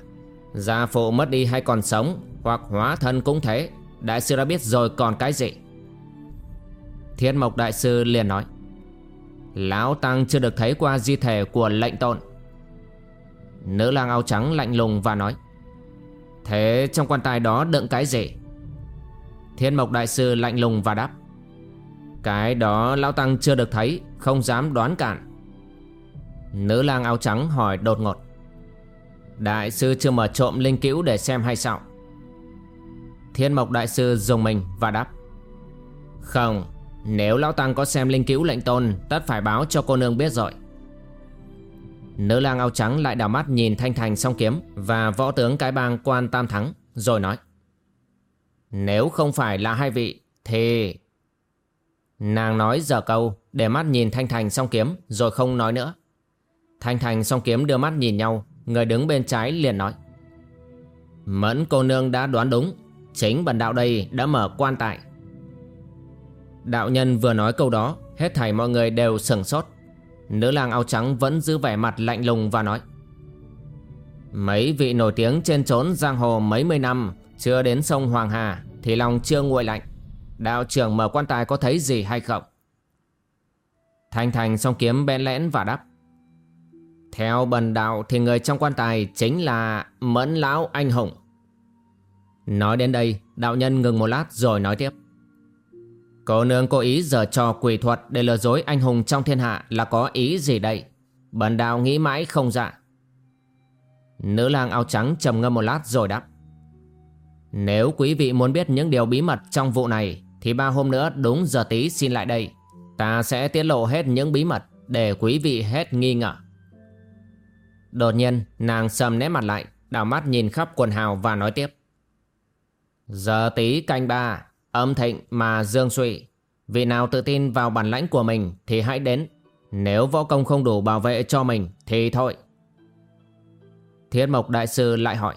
Gia phụ mất đi hay còn sống hoặc hóa thân cũng thế. Đại sư đã biết rồi, còn cái gì? Thiên mộc đại sư liền nói, Lão Tăng chưa được thấy qua di thể của lệnh tôn. Nữ lang áo trắng lạnh lùng và nói, Thế trong quan tài đó đựng cái gì? Thiên mộc đại sư lạnh lùng và đáp, Cái đó lão tăng chưa được thấy, Không dám đoán cản. Nữ lang áo trắng hỏi đột ngột, Đại sư chưa mở trộm linh cữu để xem hay sao? Thiên mộc đại sư dùng mình và đáp. Không, Nếu lão tăng có xem linh cữu lệnh tôn, Tất phải báo cho cô nương biết rồi. Nữ lang áo trắng lại đảo mắt nhìn Thanh Thành song kiếm Và võ tướng cái bang quan tam thắng, Rồi nói. Nếu không phải là hai vị, Thì Nàng nói giờ câu Để mắt nhìn Thanh Thành song kiếm, Rồi không nói nữa. Thanh Thành song kiếm đưa mắt nhìn nhau, Người đứng bên trái liền nói. Mẫn cô nương đã đoán đúng Chính bần đạo đây đã mở quan tài Đạo nhân vừa nói câu đó, Hết thảy mọi người đều sừng sốt. Nữ lang áo trắng vẫn giữ vẻ mặt lạnh lùng và nói, Mấy vị nổi tiếng trên trốn giang hồ mấy mươi năm, Chưa đến sông Hoàng Hà Thì lòng chưa nguội lạnh. Đạo trưởng mở quan tài có thấy gì hay không? Thanh Thành song kiếm bén lẽn và đắp Theo bần đạo thì người trong quan tài chính là Mẫn Lão Anh Hùng. Nói đến đây đạo nhân ngừng một lát rồi nói tiếp Cô nương cố ý giờ trò quỷ thuật để lừa dối anh hùng trong thiên hạ là có ý gì đây? Bần đạo nghĩ mãi không dạ. Nữ lang áo trắng trầm ngâm một lát rồi đáp. Nếu quý vị muốn biết những điều bí mật trong vụ này thì ba hôm nữa đúng giờ tí xin lại đây. Ta sẽ tiết lộ hết những bí mật để quý vị hết nghi ngờ. Đột nhiên nàng sầm nét mặt lại, đảo mắt nhìn khắp quần hào và nói tiếp. Giờ tí canh ba, Âm thịnh mà dương suy. Vị nào tự tin vào bản lãnh của mình Thì hãy đến. Nếu võ công không đủ bảo vệ cho mình Thì thôi. Thiết mộc đại sư lại hỏi.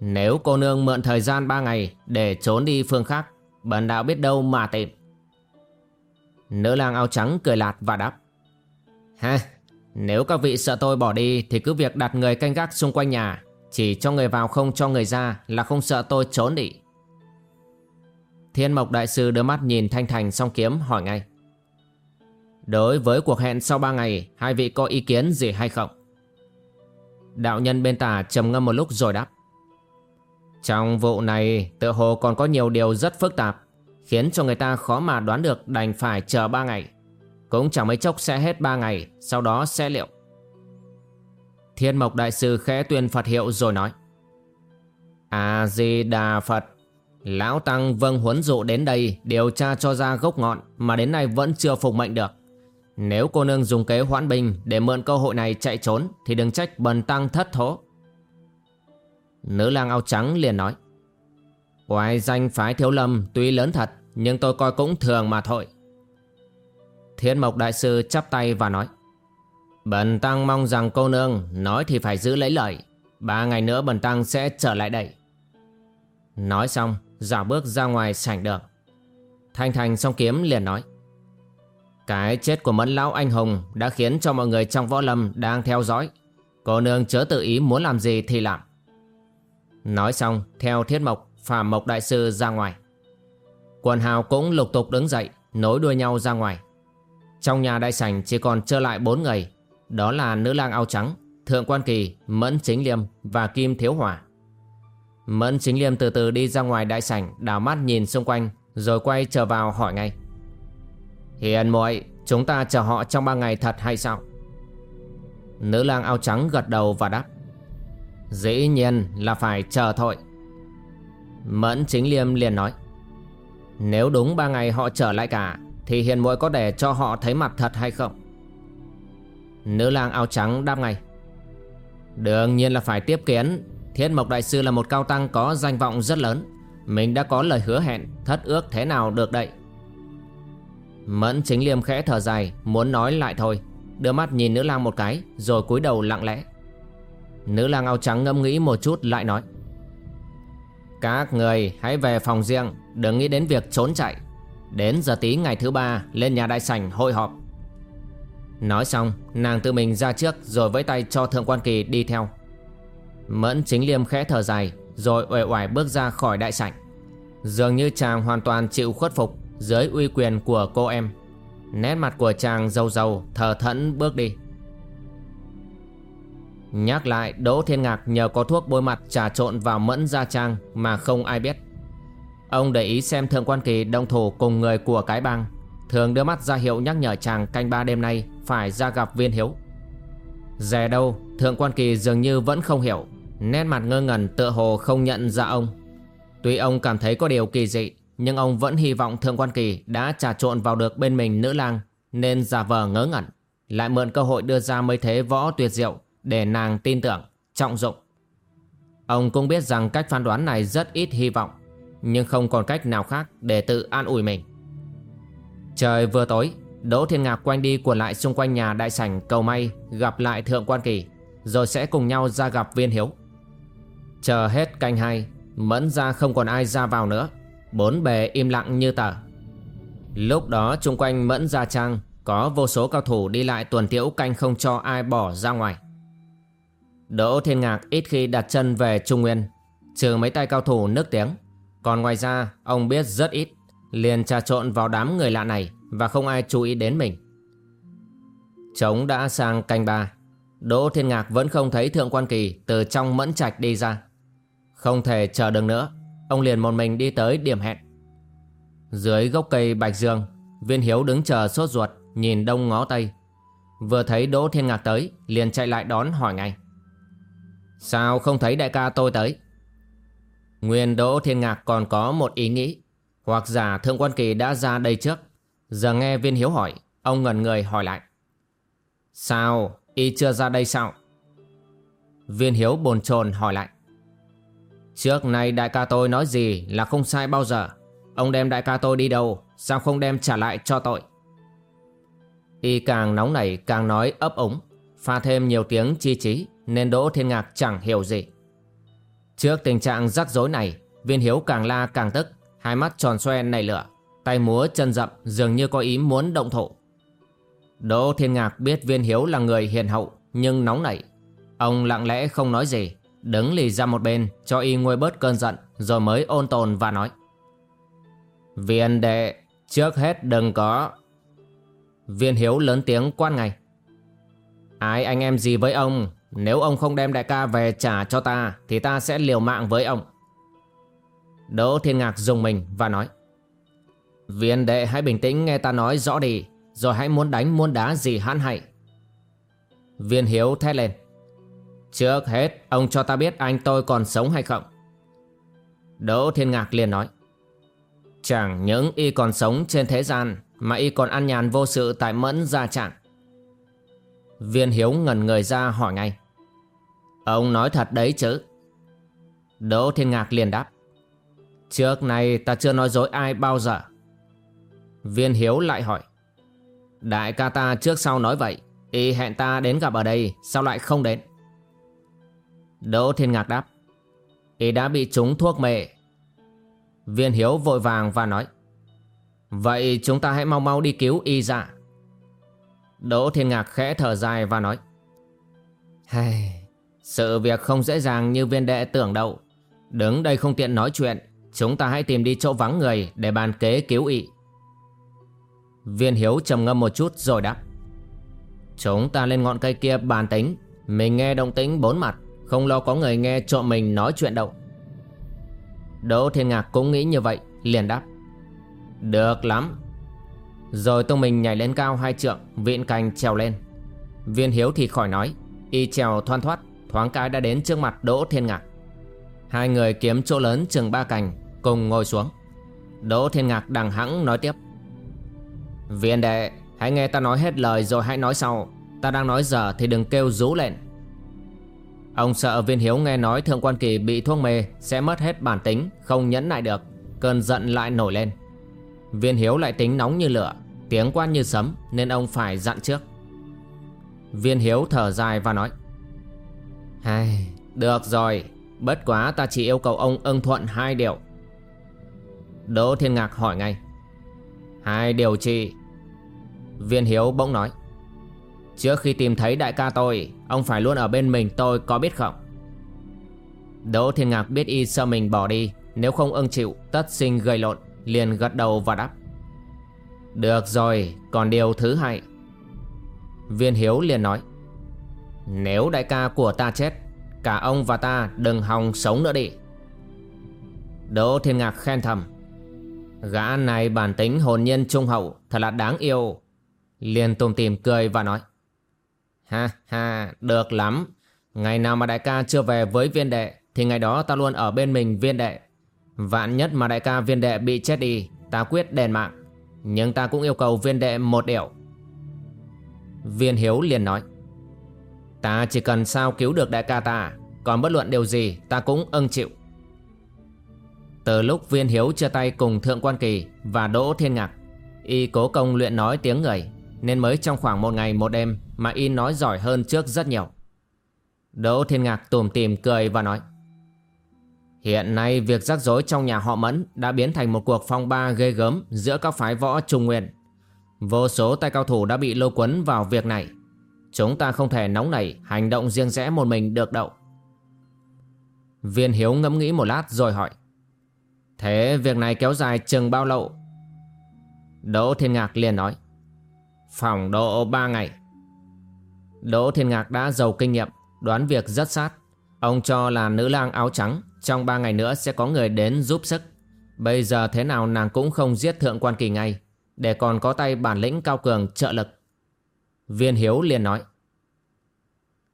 Nếu cô nương mượn thời gian 3 ngày Để trốn đi phương khác, Bần đạo biết đâu mà tìm? Nữ lang áo trắng cười lạt và đáp. Ha Nếu các vị sợ tôi bỏ đi Thì cứ việc đặt người canh gác xung quanh nhà chỉ cho người vào không cho người ra Là không sợ tôi trốn đi Thiên Mộc Đại Sư đưa mắt nhìn Thanh Thành song kiếm hỏi ngay. Đối với cuộc hẹn sau 3 ngày, hai vị có ý kiến gì hay không? Đạo nhân bên tả trầm ngâm một lúc rồi đáp. Trong vụ này, tự hồ còn có nhiều điều rất phức tạp, khiến cho người ta khó mà đoán được đành phải chờ 3 ngày. Cũng chẳng mấy chốc sẽ hết 3 ngày, sau đó sẽ liệu. Thiên Mộc Đại Sư khẽ tuyên Phật hiệu rồi nói. A-di-đà Phật Lão Tăng vâng huấn dụ đến đây điều tra cho ra gốc ngọn mà đến nay vẫn chưa phục mệnh được. Nếu cô nương dùng kế hoãn binh để mượn cơ hội này chạy trốn thì đừng trách bần tăng thất thố. Nữ lang áo trắng liền nói. Quái danh phái thiếu lâm tuy lớn thật, nhưng tôi coi cũng thường mà thôi. Thiên mộc đại sư chắp tay và nói. Bần tăng mong rằng cô nương nói thì phải giữ lấy lời. Ba ngày nữa bần tăng sẽ trở lại đây. Nói xong, dạo bước ra ngoài sảnh đường. Thanh Thành song kiếm liền nói. Cái chết của mẫn lão anh hùng đã khiến cho mọi người trong võ lâm đang theo dõi. Cô nương chớ tự ý muốn làm gì thì làm Nói xong, theo thiết mộc, Phạm Mộc Đại Sư ra ngoài Quần hào cũng lục tục đứng dậy, Nối đuôi nhau ra ngoài Trong nhà đại sảnh chỉ còn trơ lại bốn người đó là nữ lang áo trắng Thượng Quan Kỳ, Mẫn Chính Liêm và Kim Thiếu Hỏa. Mẫn Chính Liêm từ từ đi ra ngoài đại sảnh Đảo mắt nhìn xung quanh Rồi quay trở vào hỏi ngay. Hiền muội Chúng ta chờ họ trong ba ngày thật hay sao? Nữ lang áo trắng gật đầu và đáp. Dĩ nhiên là phải chờ thôi. Mẫn chính liêm liền nói. Nếu đúng ba ngày họ trở lại cả Thì hiền muội có để cho họ thấy mặt thật hay không? Nữ lang áo trắng đáp ngay. Đương nhiên là phải tiếp kiến. Thiết Mộc Đại Sư là một cao tăng có danh vọng rất lớn. Mình đã có lời hứa hẹn, Thất ước thế nào được đậy Mẫn chính liêm khẽ thở dài, Muốn nói lại thôi. Đưa mắt nhìn nữ lang một cái, Rồi cúi đầu lặng lẽ. Nữ lang áo trắng ngâm nghĩ một chút, lại nói. Các người hãy về phòng riêng, Đừng nghĩ đến việc trốn chạy. Đến giờ tí ngày thứ ba, Lên nhà đại sảnh hội họp. Nói xong nàng tự mình ra trước Rồi với tay cho thượng quan kỳ đi theo. Mẫn chính liêm khẽ thở dài Rồi uể oải bước ra khỏi đại sảnh. Dường như chàng hoàn toàn chịu khuất phục Dưới uy quyền của cô em. Nét mặt của chàng dâu dâu Thờ thẫn bước đi. Nhắc lại Đỗ Thiên Ngạc nhờ có thuốc bôi mặt trà trộn vào mẫn gia trang mà không ai biết. Ông để ý xem Thượng Quan Kỳ đồng thủ cùng người của cái bang, thường đưa mắt ra hiệu nhắc nhở chàng canh ba đêm nay phải ra gặp viên hiếu. Dè đâu, Thượng Quan Kỳ dường như vẫn không hiểu, nét mặt ngơ ngẩn tựa hồ không nhận ra ông. Tuy ông cảm thấy có điều kỳ dị, nhưng ông vẫn hy vọng Thượng Quan Kỳ đã trà trộn vào được bên mình nữ lang, nên giả vờ ngớ ngẩn, lại mượn cơ hội đưa ra mấy thế võ tuyệt diệu để nàng tin tưởng, trọng dụng. Ông cũng biết rằng cách phán đoán này rất ít hy vọng, nhưng không còn cách nào khác để tự an ủi mình. Trời vừa tối, Đỗ Thiên Ngạc quanh đi cuộn lại xung quanh nhà đại sảnh cầu may gặp lại Thượng Quan Kỳ, rồi sẽ cùng nhau ra gặp Viên Hiếu. Chờ hết canh hai, mẫn ra không còn ai ra vào nữa, bốn bề im lặng như tờ. Lúc đó chung quanh mẫn gia trang có vô số cao thủ đi lại tuần tiễu canh không cho ai bỏ ra ngoài. Đỗ Thiên Ngạc ít khi đặt chân về Trung Nguyên Trừ mấy tay cao thủ nước tiếng Còn ngoài ra ông biết rất ít Liền trà trộn vào đám người lạ này Và không ai chú ý đến mình. Trống đã sang canh ba. Đỗ Thiên Ngạc vẫn không thấy Thượng Quan Kỳ Từ trong mẫn trạch đi ra. Không thể chờ được nữa, Ông liền một mình đi tới điểm hẹn. Dưới gốc cây bạch dương, Viên Hiếu đứng chờ sốt ruột, Nhìn đông ngó tây. Vừa thấy Đỗ Thiên Ngạc tới, Liền chạy lại đón hỏi ngay. Sao không thấy đại ca tôi tới? Nguyên Đỗ Thiên Ngạc còn có một ý nghĩ. Hoặc giả Thượng Quan Kỳ đã ra đây trước. Giờ nghe viên hiếu hỏi, ông ngẩn người hỏi lại. Sao? Y chưa ra đây sao? Viên hiếu bồn chồn hỏi lại. Trước nay đại ca tôi nói gì là không sai bao giờ. Ông đem đại ca tôi đi đâu, sao không đem trả lại cho tội? Y càng nóng nảy càng nói ấp ống, pha thêm nhiều tiếng chi trí nên Đỗ Thiên Ngạc chẳng hiểu gì. Trước tình trạng rắc rối này, viên hiếu càng la càng tức, hai mắt tròn xoe nảy lửa, tay múa chân dậm dường như có ý muốn động thổ. Đỗ Thiên Ngạc biết viên hiếu là người hiền hậu nhưng nóng nảy. Ông lặng lẽ không nói gì, đứng lì ra một bên cho y nguôi bớt cơn giận rồi mới ôn tồn và nói. Viên đệ, trước hết đừng có... Viên hiếu lớn tiếng quan ngay. Ai anh em gì với ông nếu ông không đem đại ca về trả cho ta Thì ta sẽ liều mạng với ông Đỗ Thiên Ngạc dùng mình và nói, Viên đệ, hãy bình tĩnh, nghe ta nói rõ đi, Rồi hãy muốn đánh muốn đá gì hãn hại Viên Hiếu thét lên, Trước hết, ông cho ta biết anh tôi còn sống hay không? Đỗ Thiên Ngạc liền nói, Chẳng những y còn sống trên thế gian, Mà y còn ăn nhàn vô sự tại mẫn gia trạng Viên Hiếu ngẩn người ra hỏi ngay, Ông nói thật đấy chứ? Đỗ Thiên Ngạc liền đáp Trước này ta chưa nói dối ai bao giờ. Viên Hiếu lại hỏi. Đại ca ta trước sau nói vậy Y hẹn ta đến gặp ở đây Sao lại không đến? Đỗ Thiên Ngạc đáp. Y đã bị trúng thuốc mê. Viên Hiếu vội vàng và nói. Vậy chúng ta hãy mau mau đi cứu Y ra. Đỗ Thiên Ngạc khẽ thở dài và nói. Hay, sự việc không dễ dàng như viên đệ tưởng đâu. Đứng đây không tiện nói chuyện, chúng ta hãy tìm đi chỗ vắng người để bàn kế cứu ị. Viên Hiếu trầm ngâm một chút rồi đáp. Chúng ta lên ngọn cây kia bàn tính, mình nghe động tĩnh bốn mặt, không lo có người nghe trộm mình nói chuyện đâu. Đỗ Thiên Ngạc cũng nghĩ như vậy, liền đáp. Được lắm. Rồi tung mình nhảy lên cao hai trượng, vịn cành trèo lên. Viên Hiếu thì khỏi nói, y trèo thoăn thoát, thoáng cái đã đến trước mặt Đỗ Thiên Ngạc. Hai người kiếm chỗ lớn chừng ba cành, cùng ngồi xuống. Đỗ Thiên Ngạc đằng hẵng nói tiếp. Viên đệ, hãy nghe ta nói hết lời rồi hãy nói sau. Ta đang nói giờ thì đừng kêu rú lên. Ông sợ viên hiếu nghe nói thượng quan kỳ bị thuốc mê sẽ mất hết bản tính, không nhẫn nại được. Cơn giận lại nổi lên. Viên hiếu lại tính nóng như lửa, tiếng quan như sấm nên ông phải dặn trước. Viên hiếu thở dài và nói. Hay, được rồi, bất quá ta chỉ yêu cầu ông ưng thuận hai điều. Đỗ Thiên Ngạc hỏi ngay. Hai điều trị. Viên hiếu bỗng nói. Trước khi tìm thấy đại ca tôi, Ông phải luôn ở bên mình tôi có biết không? Đỗ Thiên Ngạc biết y sợ mình bỏ đi, Nếu không ưng chịu, tất sinh gây lộn, Liền gật đầu và đáp. Được rồi, còn điều thứ hai. Viên Hiếu liền nói. Nếu đại ca của ta chết, Cả ông và ta đừng hòng sống nữa đi. Đỗ Thiên Ngạc khen thầm. Gã này bản tính hồn nhiên trung hậu Thật là đáng yêu Liền tùm tìm cười và nói Ha ha, được lắm. Ngày nào mà đại ca chưa về với viên đệ thì ngày đó ta luôn ở bên mình viên đệ. Vạn nhất mà đại ca viên đệ bị chết đi, ta quyết đền mạng. Nhưng ta cũng yêu cầu viên đệ một điều. Viên Hiếu liền nói. Ta chỉ cần sao cứu được đại ca ta, còn bất luận điều gì ta cũng ưng chịu. Từ lúc viên hiếu chia tay cùng Thượng Quan Kỳ và Đỗ Thiên Ngạc, y cố công luyện nói tiếng người, nên mới trong khoảng một ngày một đêm mà y nói giỏi hơn trước rất nhiều. Đỗ Thiên Ngạc tùm tìm cười và nói Hiện nay việc rắc rối trong nhà họ Mẫn đã biến thành một cuộc phong ba ghê gớm giữa các phái võ trung nguyên. Vô số tay cao thủ đã bị lôi quấn vào việc này. Chúng ta không thể nóng nảy hành động riêng rẽ một mình được đâu. Viên Hiếu ngẫm nghĩ một lát rồi hỏi Thế việc này kéo dài chừng bao lâu? Đỗ Thiên Ngạc liền nói. Phòng độ 3 ngày. Đỗ Thiên Ngạc đã giàu kinh nghiệm, Đoán việc rất sát. Ông cho là nữ lang áo trắng, Trong 3 ngày nữa sẽ có người đến giúp sức. Bây giờ thế nào nàng cũng không giết thượng quan kỳ ngay, Để còn có tay bản lĩnh cao cường trợ lực. Viên Hiếu liền nói.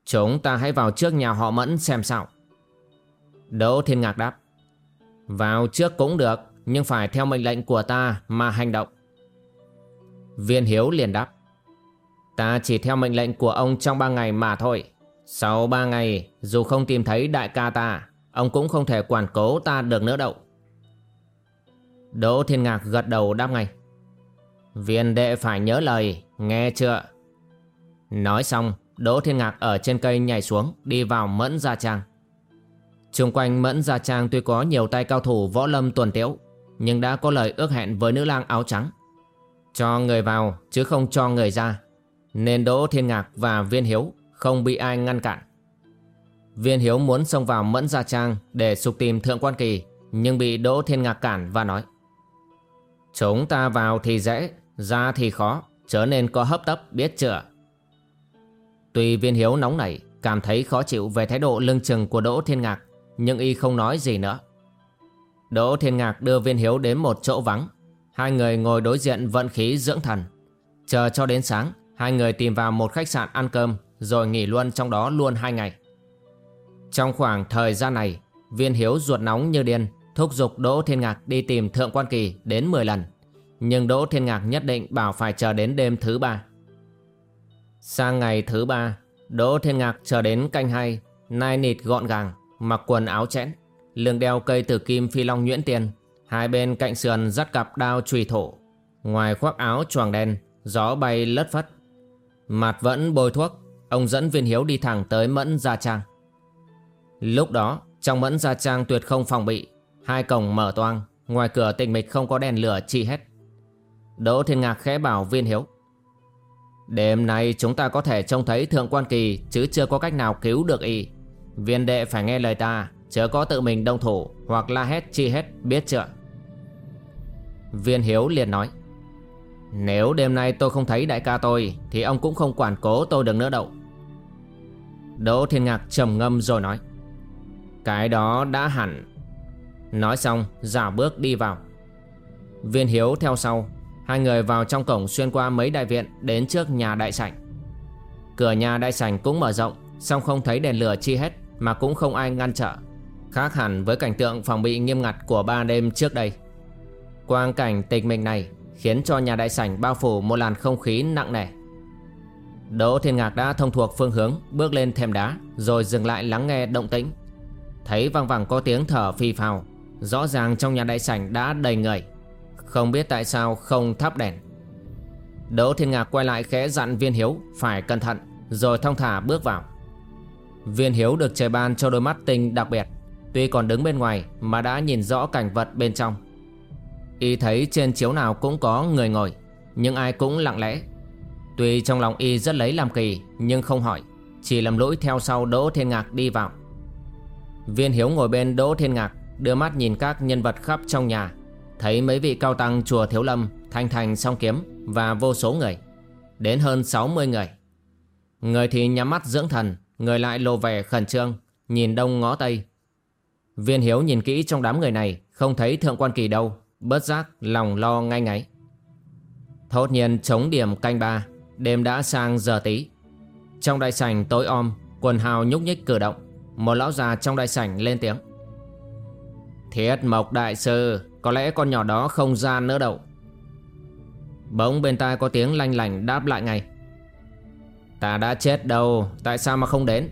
Chúng ta hãy vào trước nhà họ Mẫn xem sao. Đỗ Thiên Ngạc đáp. Vào trước cũng được, Nhưng phải theo mệnh lệnh của ta mà hành động. Viên Hiếu liền đáp. Ta chỉ theo mệnh lệnh của ông trong ba ngày mà thôi. Sau ba ngày, Dù không tìm thấy đại ca ta, Ông cũng không thể quản cố ta được nữa đâu. Đỗ Thiên Ngạc gật đầu đáp ngay. Viên đệ phải nhớ lời, Nghe chưa? Nói xong, Đỗ Thiên Ngạc ở trên cây nhảy xuống, Đi vào Mẫn Gia Trang. Trung quanh Mẫn Gia Trang tuy có nhiều tay cao thủ võ lâm tuần tiễu Nhưng đã có lời ước hẹn với nữ lang áo trắng Cho người vào chứ không cho người ra nên Đỗ Thiên Ngạc và Viên Hiếu không bị ai ngăn cản. Viên Hiếu muốn xông vào Mẫn Gia Trang để sục tìm Thượng Quan Kỳ nhưng bị Đỗ Thiên Ngạc cản và nói Chúng ta vào thì dễ, ra thì khó, chớ nên có hấp tấp biết chưa. Tuy Viên Hiếu nóng nảy, cảm thấy khó chịu về thái độ lưng chừng của Đỗ Thiên Ngạc nhưng y không nói gì nữa. Đỗ Thiên Ngạc đưa Viên Hiếu đến một chỗ vắng. Hai người ngồi đối diện vận khí dưỡng thần. Chờ cho đến sáng, Hai người tìm vào một khách sạn ăn cơm, Rồi nghỉ luôn trong đó luôn hai ngày. Trong khoảng thời gian này, Viên Hiếu ruột nóng như điên, Thúc giục Đỗ Thiên Ngạc đi tìm Thượng Quan Kỳ đến 10 lần. Nhưng Đỗ Thiên Ngạc nhất định bảo phải chờ đến đêm thứ ba. Sang ngày thứ ba, Đỗ Thiên Ngạc chờ đến canh hai, Nai nịt gọn gàng. Mặc quần áo chẽn Lưng đeo cây tử kim phi long nhuyễn tiền. Hai bên cạnh sườn dắt cặp đao trùy thổ, Ngoài khoác áo choàng đen, Gió bay lất phất. Mặt vẫn bôi thuốc, Ông dẫn viên hiếu đi thẳng tới Mẫn Gia Trang. Lúc đó, Trong Mẫn Gia Trang tuyệt không phòng bị, Hai cổng mở toang, Ngoài cửa tịch mịch không có đèn lửa chi hết. Đỗ Thiên Ngạc khẽ bảo viên hiếu, Đêm nay chúng ta có thể trông thấy Thượng Quan Kỳ, chứ chưa có cách nào cứu được y. Viên đệ phải nghe lời ta, chớ có tự mình đông thủ hoặc la hét chi hết biết chưa? Viên Hiếu liền nói. Nếu đêm nay tôi không thấy đại ca tôi Thì ông cũng không quản cố tôi được nữa đâu Đỗ Thiên Ngạc trầm ngâm rồi nói Cái đó đã hẳn Nói xong giả bước đi vào Viên Hiếu theo sau Hai người vào trong cổng xuyên qua mấy đại viện Đến trước nhà đại sảnh Cửa nhà đại sảnh cũng mở rộng song không thấy đèn lửa chi hết mà cũng không ai ngăn trở. Khác hẳn với cảnh tượng phòng bị nghiêm ngặt của ba đêm trước đây. Quang cảnh tịch mịch này Khiến cho nhà đại sảnh bao phủ một làn không khí nặng nề. Đỗ Thiên Ngạc đã thông thuộc phương hướng, Bước lên thềm đá, Rồi dừng lại lắng nghe động tĩnh. Thấy văng vẳng có tiếng thở phì phào, Rõ ràng trong nhà đại sảnh đã đầy người. Không biết tại sao không thắp đèn. Đỗ Thiên Ngạc quay lại khẽ dặn Viên Hiếu Phải cẩn thận, Rồi thong thả bước vào. Viên Hiếu được trời ban cho đôi mắt tinh đặc biệt. Tuy còn đứng bên ngoài Mà đã nhìn rõ cảnh vật bên trong. Y thấy trên chiếu nào cũng có người ngồi, Nhưng ai cũng lặng lẽ. Tuy trong lòng Y rất lấy làm kỳ, Nhưng không hỏi, Chỉ lầm lũi theo sau Đỗ Thiên Ngạc đi vào. Viên Hiếu ngồi bên Đỗ Thiên Ngạc, Đưa mắt nhìn các nhân vật khắp trong nhà. Thấy mấy vị cao tăng chùa Thiếu Lâm, Thanh Thành, song kiếm Và vô số người, Đến hơn 60 người. Người thì nhắm mắt dưỡng thần Người lại lộ vẻ khẩn trương, Nhìn đông ngó tây. Viên Hiếu nhìn kỹ trong đám người này, Không thấy Thượng Quan Kỳ đâu, Bớt giác lòng lo ngay ngáy. Thốt nhiên chống điểm canh ba, Đêm đã sang giờ tí. Trong đại sảnh tối om, Quần hào nhúc nhích cử động, Một lão già trong đại sảnh lên tiếng. Thiết mộc đại sư, Có lẽ con nhỏ đó không ra nữa đâu. Bỗng bên tai có tiếng lanh lành đáp lại ngay. Ta đã chết đâu, Tại sao mà không đến?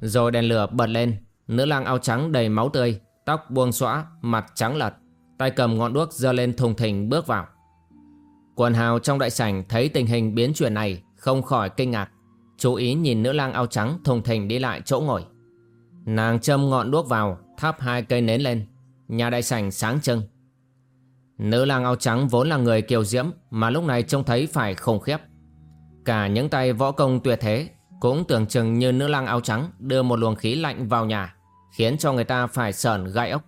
Rồi đèn lửa bật lên, Nữ lang áo trắng đầy máu tươi, Tóc buông xõa, Mặt trắng lật, Tay cầm ngọn đuốc giơ lên thùng thình bước vào. Quần hào trong đại sảnh thấy tình hình biến chuyển này Không khỏi kinh ngạc, Chú ý nhìn nữ lang áo trắng thùng thình đi lại chỗ ngồi. Nàng châm ngọn đuốc vào, Thắp hai cây nến lên, Nhà đại sảnh sáng trưng. Nữ lang áo trắng vốn là người kiều diễm Mà lúc này trông thấy phải khủng khiếp. Cả những tay võ công tuyệt thế, Cũng tưởng chừng như nữ lang áo trắng Đưa một luồng khí lạnh vào nhà, Khiến cho người ta phải sờn gai ốc.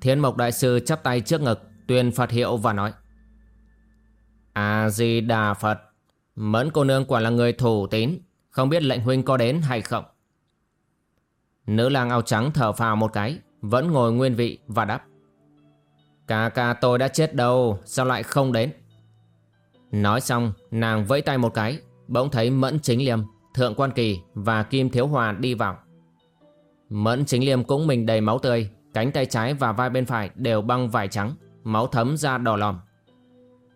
Thiên Mộc Đại Sư chắp tay trước ngực, Tuyên Phật hiệu và nói, A-di-đà Phật, Mẫn cô nương quả là người thủ tín, Không biết lệnh huynh có đến hay không? Nữ lang áo trắng thở phào một cái, Vẫn ngồi nguyên vị và đáp, Ca ca tôi đã chết đâu, Sao lại không đến? Nói xong, nàng vẫy tay một cái, Bỗng thấy Mẫn Chính Liêm, Thượng Quan Kỳ và Kim Thiếu Hòa đi vào. Mẫn Chính Liêm cũng mình đầy máu tươi, Cánh tay trái và vai bên phải đều băng vải trắng, Máu thấm ra đỏ lòm.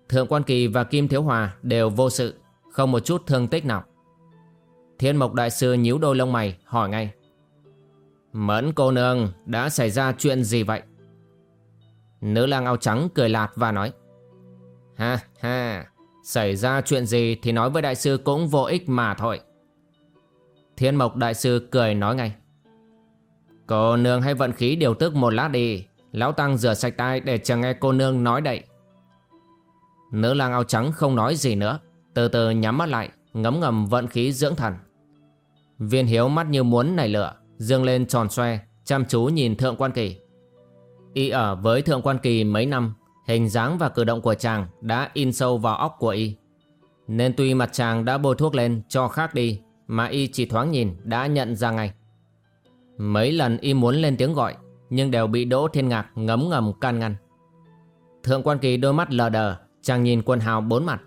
Thượng Quan Kỳ và Kim Thiếu Hòa đều vô sự, Không một chút thương tích nào. Thiên Mộc Đại Sư nhíu đôi lông mày, hỏi ngay. Mẫn cô nương, đã xảy ra chuyện gì vậy? Nữ lang áo trắng cười lạt và nói. Ha ha Xảy ra chuyện gì thì nói với đại sư cũng vô ích mà thôi. Thiên Mộc Đại Sư cười nói ngay. Cô nương hay vận khí điều tức một lát đi. Lão Tăng rửa sạch tay để chờ nghe cô nương nói đậy Nữ lang áo trắng không nói gì nữa. Từ từ nhắm mắt lại, Ngấm ngầm vận khí dưỡng thần. Viên hiếu mắt như muốn nảy lửa, Dương lên tròn xoe, Chăm chú nhìn Thượng Quan Kỳ. Y ở với Thượng Quan Kỳ mấy năm Hình dáng và cử động của chàng Đã in sâu vào óc của Y. Nên tuy mặt chàng đã bôi thuốc lên cho khác đi, Mà Y chỉ thoáng nhìn đã nhận ra ngay. Mấy lần y muốn lên tiếng gọi, Nhưng đều bị Đỗ Thiên Ngạc ngấm ngầm can ngăn. Thượng quan kỳ đôi mắt lờ đờ, Chàng nhìn quân hào bốn mặt.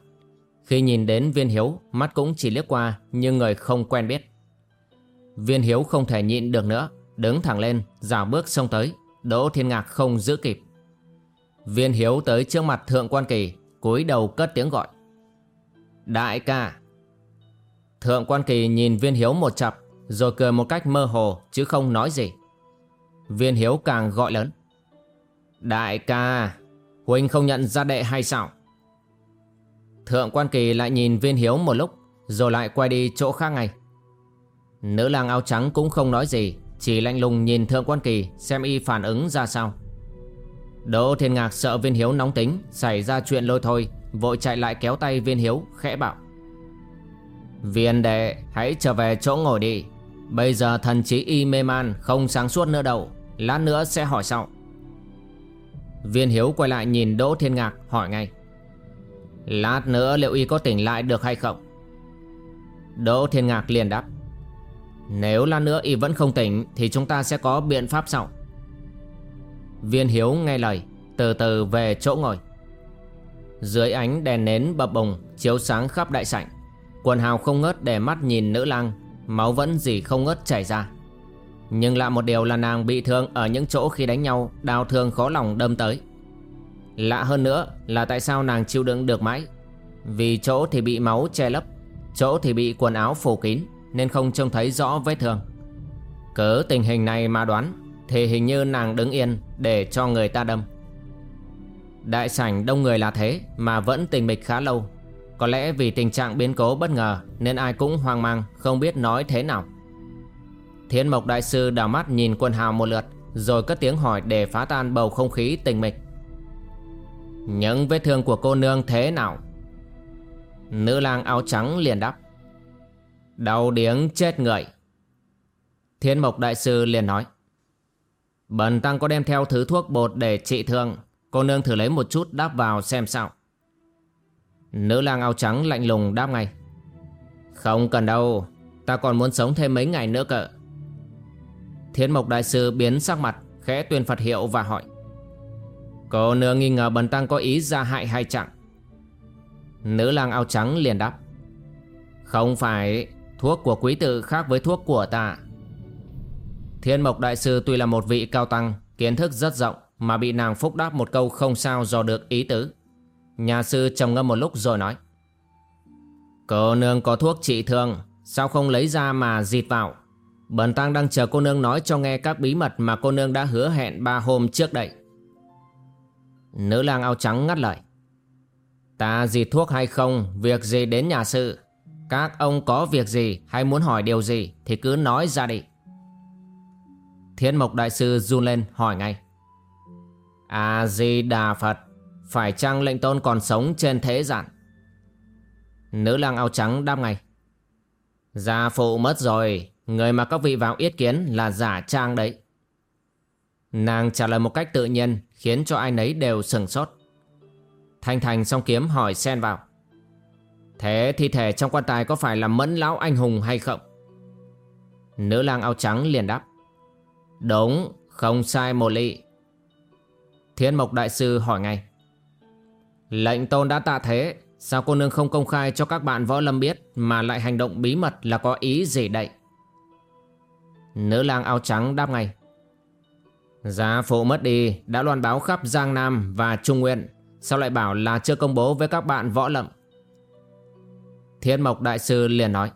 Khi nhìn đến viên hiếu, Mắt cũng chỉ liếc qua, Nhưng người không quen biết. Viên hiếu không thể nhịn được nữa, Đứng thẳng lên Rào bước xông tới. Đỗ Thiên Ngạc không giữ kịp. Viên hiếu tới trước mặt thượng quan kỳ, cúi đầu cất tiếng gọi. Đại ca. Thượng quan kỳ nhìn viên hiếu một chập rồi cười một cách mơ hồ, chứ không nói gì. Viên hiếu càng gọi lớn. Đại ca Huynh không nhận ra đệ hay sao? Thượng quan kỳ lại nhìn viên hiếu một lúc, Rồi lại quay đi chỗ khác ngay. Nữ lang áo trắng cũng không nói gì, Chỉ lạnh lùng nhìn thượng quan kỳ Xem y phản ứng ra sao. Đỗ thiên ngạc sợ viên hiếu nóng tính, Xảy ra chuyện lôi thôi, Vội chạy lại kéo tay viên hiếu, khẽ bảo. Viên đệ, hãy trở về chỗ ngồi đi. Bây giờ thần trí y mê man Không sáng suốt nữa đâu, Lát nữa sẽ hỏi sau. Viên hiếu quay lại nhìn Đỗ Thiên Ngạc, hỏi ngay. Lát nữa liệu y có tỉnh lại được hay không? Đỗ Thiên Ngạc liền đáp. Nếu lát nữa y vẫn không tỉnh Thì chúng ta sẽ có biện pháp sau. Viên hiếu nghe lời, Từ từ về chỗ ngồi. Dưới ánh đèn nến bập bùng, Chiếu sáng khắp đại sảnh, Quần hào không ngớt để mắt nhìn nữ lang, Máu vẫn gì không ngớt chảy ra. Nhưng lạ một điều là nàng bị thương Ở những chỗ khi đánh nhau, Đau thương khó lòng đâm tới. Lạ hơn nữa là tại sao nàng chịu đựng được mãi? Vì chỗ thì bị máu che lấp, Chỗ thì bị quần áo phủ kín, Nên không trông thấy rõ vết thương. Cớ tình hình này mà đoán thì hình như nàng đứng yên Để cho người ta đâm. Đại sảnh đông người là thế Mà vẫn tình mịch khá lâu. Có lẽ vì tình trạng biến cố bất ngờ Nên ai cũng hoang mang, Không biết nói thế nào. Thiên mộc đại sư đảo mắt nhìn quân hào một lượt, Rồi cất tiếng hỏi để phá tan bầu không khí tình mịch. Những vết thương của cô nương thế nào? Nữ lang áo trắng liền đáp. Đau điếng chết người. Thiên mộc đại sư liền nói. Bần tăng có đem theo thứ thuốc bột để trị thương. Cô nương thử lấy một chút đáp vào xem sao. Nữ lang áo trắng lạnh lùng đáp ngay. Không cần đâu, Ta còn muốn sống thêm mấy ngày nữa cỡ Thiên mộc đại sư biến sắc mặt, Khẽ tuyên Phật hiệu và hỏi. Cô nương nghi ngờ bần tăng có ý ra hại hay chẳng Nữ lang áo trắng liền đáp. Không phải, Thuốc của quý tử khác với thuốc của ta. Thiên mộc đại sư tuy là một vị cao tăng Kiến thức rất rộng Mà bị nàng phúc đáp một câu không sao dò được ý tứ. Nhà sư trầm ngâm một lúc rồi nói Cô nương có thuốc trị thương Sao không lấy ra mà dịt vào? Bần tăng đang chờ cô nương nói cho nghe các bí mật Mà cô nương đã hứa hẹn ba hôm trước đây. Nữ lang áo trắng ngắt lời Ta dịt thuốc hay không Việc gì đến nhà sư, Các ông có việc gì hay muốn hỏi điều gì Thì cứ nói ra đi. Thiên mộc đại sư run lên hỏi ngay. A-di-đà Phật Phải chăng lệnh tôn còn sống trên thế gian? Nữ lang áo trắng đáp ngay. Gia phụ mất rồi, Người mà các vị vào yết kiến là giả trang đấy. Nàng trả lời một cách tự nhiên, Khiến cho ai nấy đều sừng sốt. Thanh Thành song kiếm hỏi xen vào. Thế thi thể trong quan tài có phải là mẫn lão anh hùng hay không? Nữ lang áo trắng liền đáp. Đúng, không sai một lị. Thiên mộc đại sư hỏi ngay. Lệnh tôn đã tạ thế Sao cô nương không công khai cho các bạn võ lâm biết Mà lại hành động bí mật là có ý gì đây? Nữ lang áo trắng đáp ngay. Giá phụ mất đi đã loan báo khắp Giang Nam và Trung Nguyên Sao lại bảo là chưa công bố với các bạn võ lâm? Thiên Mộc Đại Sư liền nói.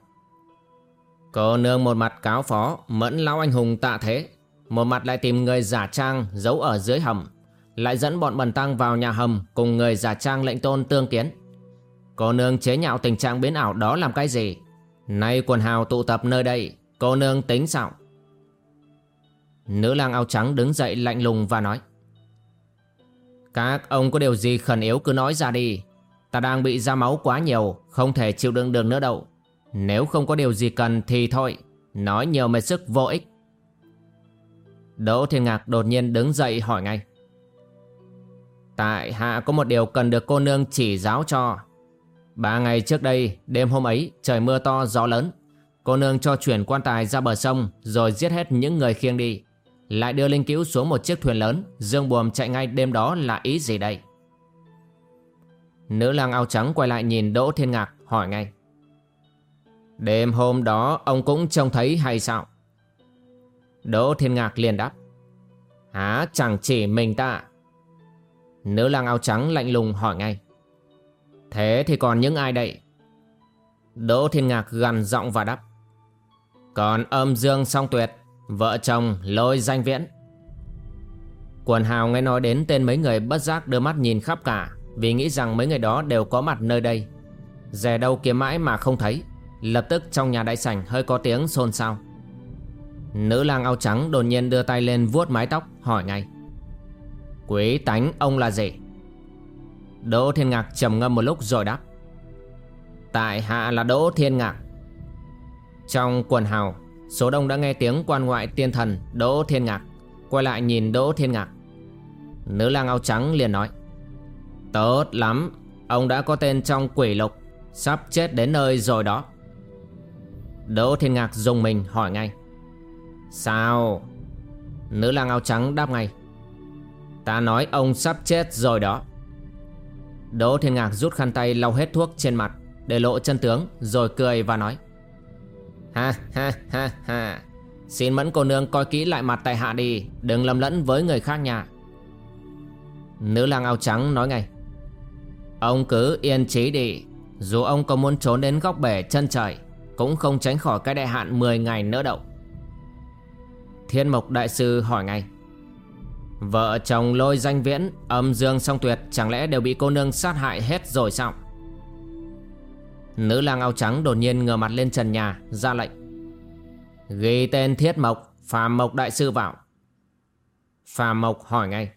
Cô nương một mặt cáo phó Mẫn lão anh hùng tạ thế. Một mặt lại tìm người giả trang, giấu ở dưới hầm. Lại dẫn bọn bần tăng vào nhà hầm Cùng người giả trang lệnh tôn tương kiến. Cô nương chế nhạo tình trạng biến ảo đó làm cái gì? Nay quần hào tụ tập nơi đây, Cô nương tính sao? Nữ lang áo trắng đứng dậy lạnh lùng và nói, Các ông có điều gì khẩn yếu cứ nói ra đi. Ta đang bị ra máu quá nhiều, Không thể chịu đựng được nữa đâu. Nếu không có điều gì cần thì thôi. Nói nhiều mệt sức vô ích. Đỗ Thiên Ngạc đột nhiên đứng dậy hỏi ngay. Tại hạ có một điều cần được cô nương chỉ giáo cho. Ba ngày trước đây, Đêm hôm ấy, trời mưa to, gió lớn. Cô nương cho chuyển quan tài ra bờ sông, Rồi giết hết những người khiêng đi. Lại đưa Linh Cứu xuống một chiếc thuyền lớn, Dương buồm chạy ngay đêm đó là ý gì đây? Nữ lang áo trắng quay lại nhìn Đỗ Thiên Ngạc, hỏi ngay. Đêm hôm đó, ông cũng trông thấy hay sao? Đỗ Thiên Ngạc liền đáp. Hả, chẳng chỉ mình ta Nữ lang áo trắng lạnh lùng hỏi ngay. Thế thì còn những ai đây? Đỗ Thiên Ngạc gần giọng và đáp. Còn âm dương song tuyệt, Vợ chồng lôi danh viễn. Quần hào nghe nói đến tên mấy người bất giác đưa mắt nhìn khắp cả, Vì nghĩ rằng mấy người đó đều có mặt nơi đây. Rè đâu kiếm mãi mà không thấy, Lập tức trong nhà đại sảnh hơi có tiếng xôn xao. Nữ lang áo trắng đột nhiên đưa tay lên vuốt mái tóc, hỏi ngay. Quý tánh, ông là gì? Đỗ Thiên Ngạc trầm ngâm một lúc rồi đáp. Tại hạ là Đỗ Thiên Ngạc. Trong quần hào, Số đông đã nghe tiếng quan ngoại tiên thần Đỗ Thiên Ngạc. Quay lại nhìn Đỗ Thiên Ngạc. Nữ lang áo trắng liền nói. Tốt lắm, Ông đã có tên trong quỷ lục, Sắp chết đến nơi rồi đó. Đỗ Thiên Ngạc dùng mình hỏi ngay. Sao? Nữ lang áo trắng đáp ngay. Ta nói ông sắp chết rồi đó. Đỗ Thiên Ngạc rút khăn tay lau hết thuốc trên mặt Để lộ chân tướng, Rồi cười và nói. Ha ha ha ha. Xin mẫn cô nương coi kỹ lại mặt tại hạ đi, Đừng lầm lẫn với người khác nhà Nữ lang áo trắng nói ngay. Ông cứ yên trí đi, Dù ông có muốn trốn đến góc bể chân trời, Cũng không tránh khỏi cái đại hạn 10 ngày nữa đâu. Thiên Mộc Đại Sư hỏi ngay. Vợ chồng lôi danh viễn, Âm dương song tuyệt, Chẳng lẽ đều bị cô nương sát hại hết rồi sao? Nữ lang áo trắng đột nhiên ngửa mặt lên trần nhà, Ra lệnh. Ghi tên Thiết Mộc Phạm Mộc Đại Sư vào. Phạm Mộc hỏi ngay.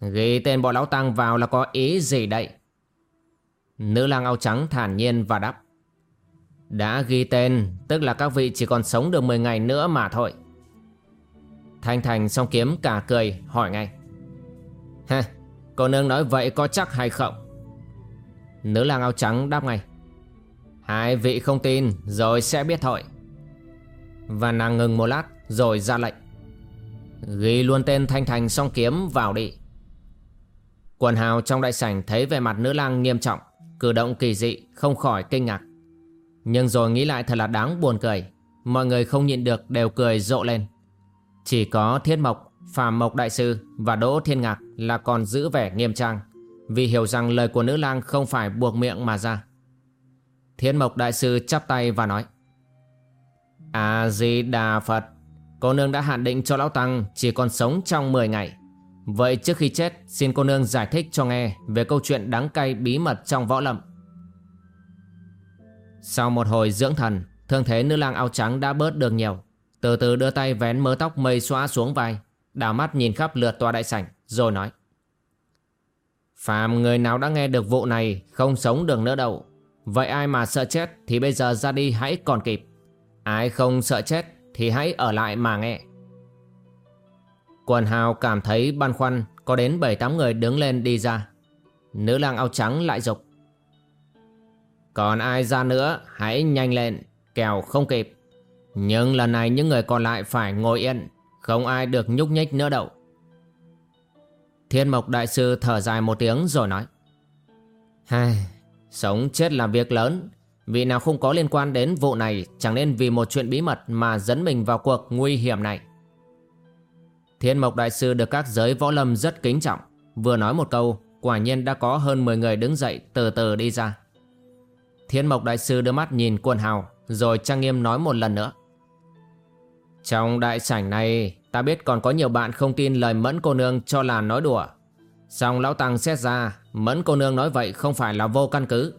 Ghi tên bọn lão tăng vào là có ý gì đây? Nữ lang áo trắng thản nhiên và đáp. Đã ghi tên, Tức là các vị chỉ còn sống được 10 ngày nữa mà thôi. Thanh Thành song kiếm cả cười, hỏi ngay. Ha Cô nương nói vậy có chắc hay không? Nữ lang áo trắng đáp ngay. Hai vị không tin, Rồi sẽ biết thôi. Và nàng ngừng một lát, Rồi ra lệnh. Ghi luôn tên Thanh Thành song kiếm vào đi. Quần hào trong đại sảnh thấy về mặt nữ lang nghiêm trọng, Cử động kỳ dị, không khỏi kinh ngạc. Nhưng rồi nghĩ lại thật là đáng buồn cười. Mọi người không nhịn được đều cười rộ lên. Chỉ có Thiết Mộc, Phạm Mộc Đại Sư và Đỗ Thiên Ngạc là còn giữ vẻ nghiêm trang Vì hiểu rằng lời của nữ lang không phải buộc miệng mà ra Thiên Mộc Đại Sư chắp tay và nói A-di-đà Phật Cô nương đã hạn định cho Lão Tăng chỉ còn sống trong 10 ngày Vậy trước khi chết xin cô nương giải thích cho nghe về câu chuyện đáng cay bí mật trong võ lâm. Sau một hồi dưỡng thần, thương thế nữ lang áo trắng đã bớt được nhiều. Từ từ đưa tay vén mớ tóc mây xóa xuống vai, đảo mắt nhìn khắp lượt tòa đại sảnh, rồi nói. Phàm người nào đã nghe được vụ này không sống được nữa đâu. Vậy ai mà sợ chết thì bây giờ ra đi hãy còn kịp. Ai không sợ chết thì hãy ở lại mà nghe. Quần hào cảm thấy băn khoăn Có đến 7-8 người đứng lên đi ra Nữ lang áo trắng lại dục Còn ai ra nữa Hãy nhanh lên Kèo không kịp nhưng lần này những người còn lại phải ngồi yên Không ai được nhúc nhích nữa đâu. Thiên Mộc Đại Sư thở dài một tiếng rồi nói Hai, Sống chết là việc lớn. Vì nào không có liên quan đến vụ này Chẳng nên vì một chuyện bí mật Mà dẫn mình vào cuộc nguy hiểm này. Thiên Mộc Đại Sư được các giới võ lâm rất kính trọng Vừa nói một câu Quả nhiên đã có hơn 10 người đứng dậy từ từ đi ra. Thiên Mộc Đại Sư đưa mắt nhìn quần hào Rồi trang nghiêm nói một lần nữa trong đại sảnh này, Ta biết còn có nhiều bạn không tin lời mẫn cô nương cho là nói đùa. Song lão tăng xét ra, Mẫn cô nương nói vậy không phải là vô căn cứ.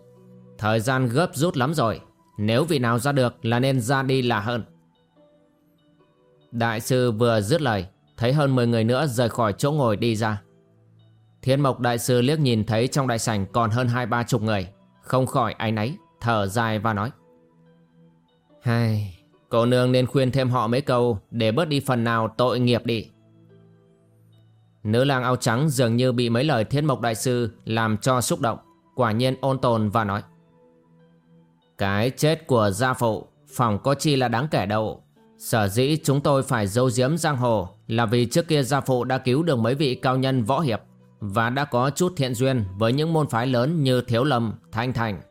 Thời gian gấp rút lắm rồi, Nếu vị nào ra được là nên ra đi là hơn. Đại sư vừa dứt lời, Thấy hơn 10 người nữa rời khỏi chỗ ngồi đi ra. Thiên Mộc Đại Sư liếc nhìn thấy trong đại sảnh còn hơn hai ba chục người, Không khỏi áy náy, Thở dài và nói. Hai Cô nương nên khuyên thêm họ mấy câu Để bớt đi phần nào tội nghiệp đi. Nữ lang áo trắng dường như bị mấy lời Thiên Mộc Đại Sư Làm cho xúc động Quả nhiên ôn tồn và nói. Cái chết của gia phụ Phòng có chi là đáng kể đâu. Sở dĩ chúng tôi phải giấu giếm giang hồ là vì trước kia gia phụ đã cứu được mấy vị cao nhân võ hiệp và đã có chút thiện duyên với những môn phái lớn như Thiếu Lâm, Thanh Thành.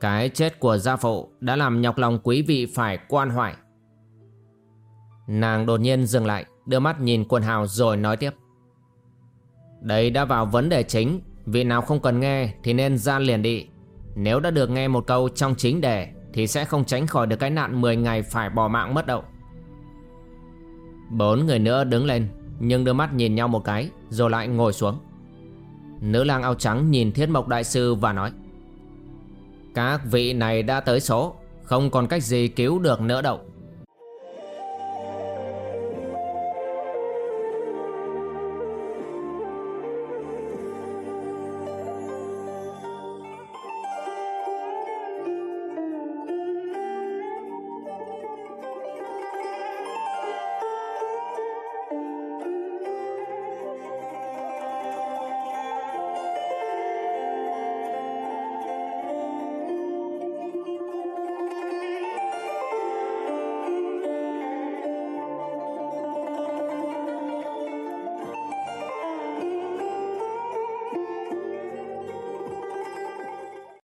Cái chết của gia phụ đã làm nhọc lòng quý vị phải quan hoại. Nàng đột nhiên dừng lại, đưa mắt nhìn quần hào rồi nói tiếp. Đây đã vào vấn đề chính, vị nào không cần nghe thì nên ra liền đi. Nếu đã được nghe một câu trong chính đề thì sẽ không tránh khỏi được cái nạn 10 ngày phải bỏ mạng mất đậu Bốn người nữa đứng lên Nhưng đưa mắt nhìn nhau một cái Rồi lại ngồi xuống Nữ lang áo trắng nhìn thiết mộc đại sư và nói các vị này đã tới số Không còn cách gì cứu được nữa đâu.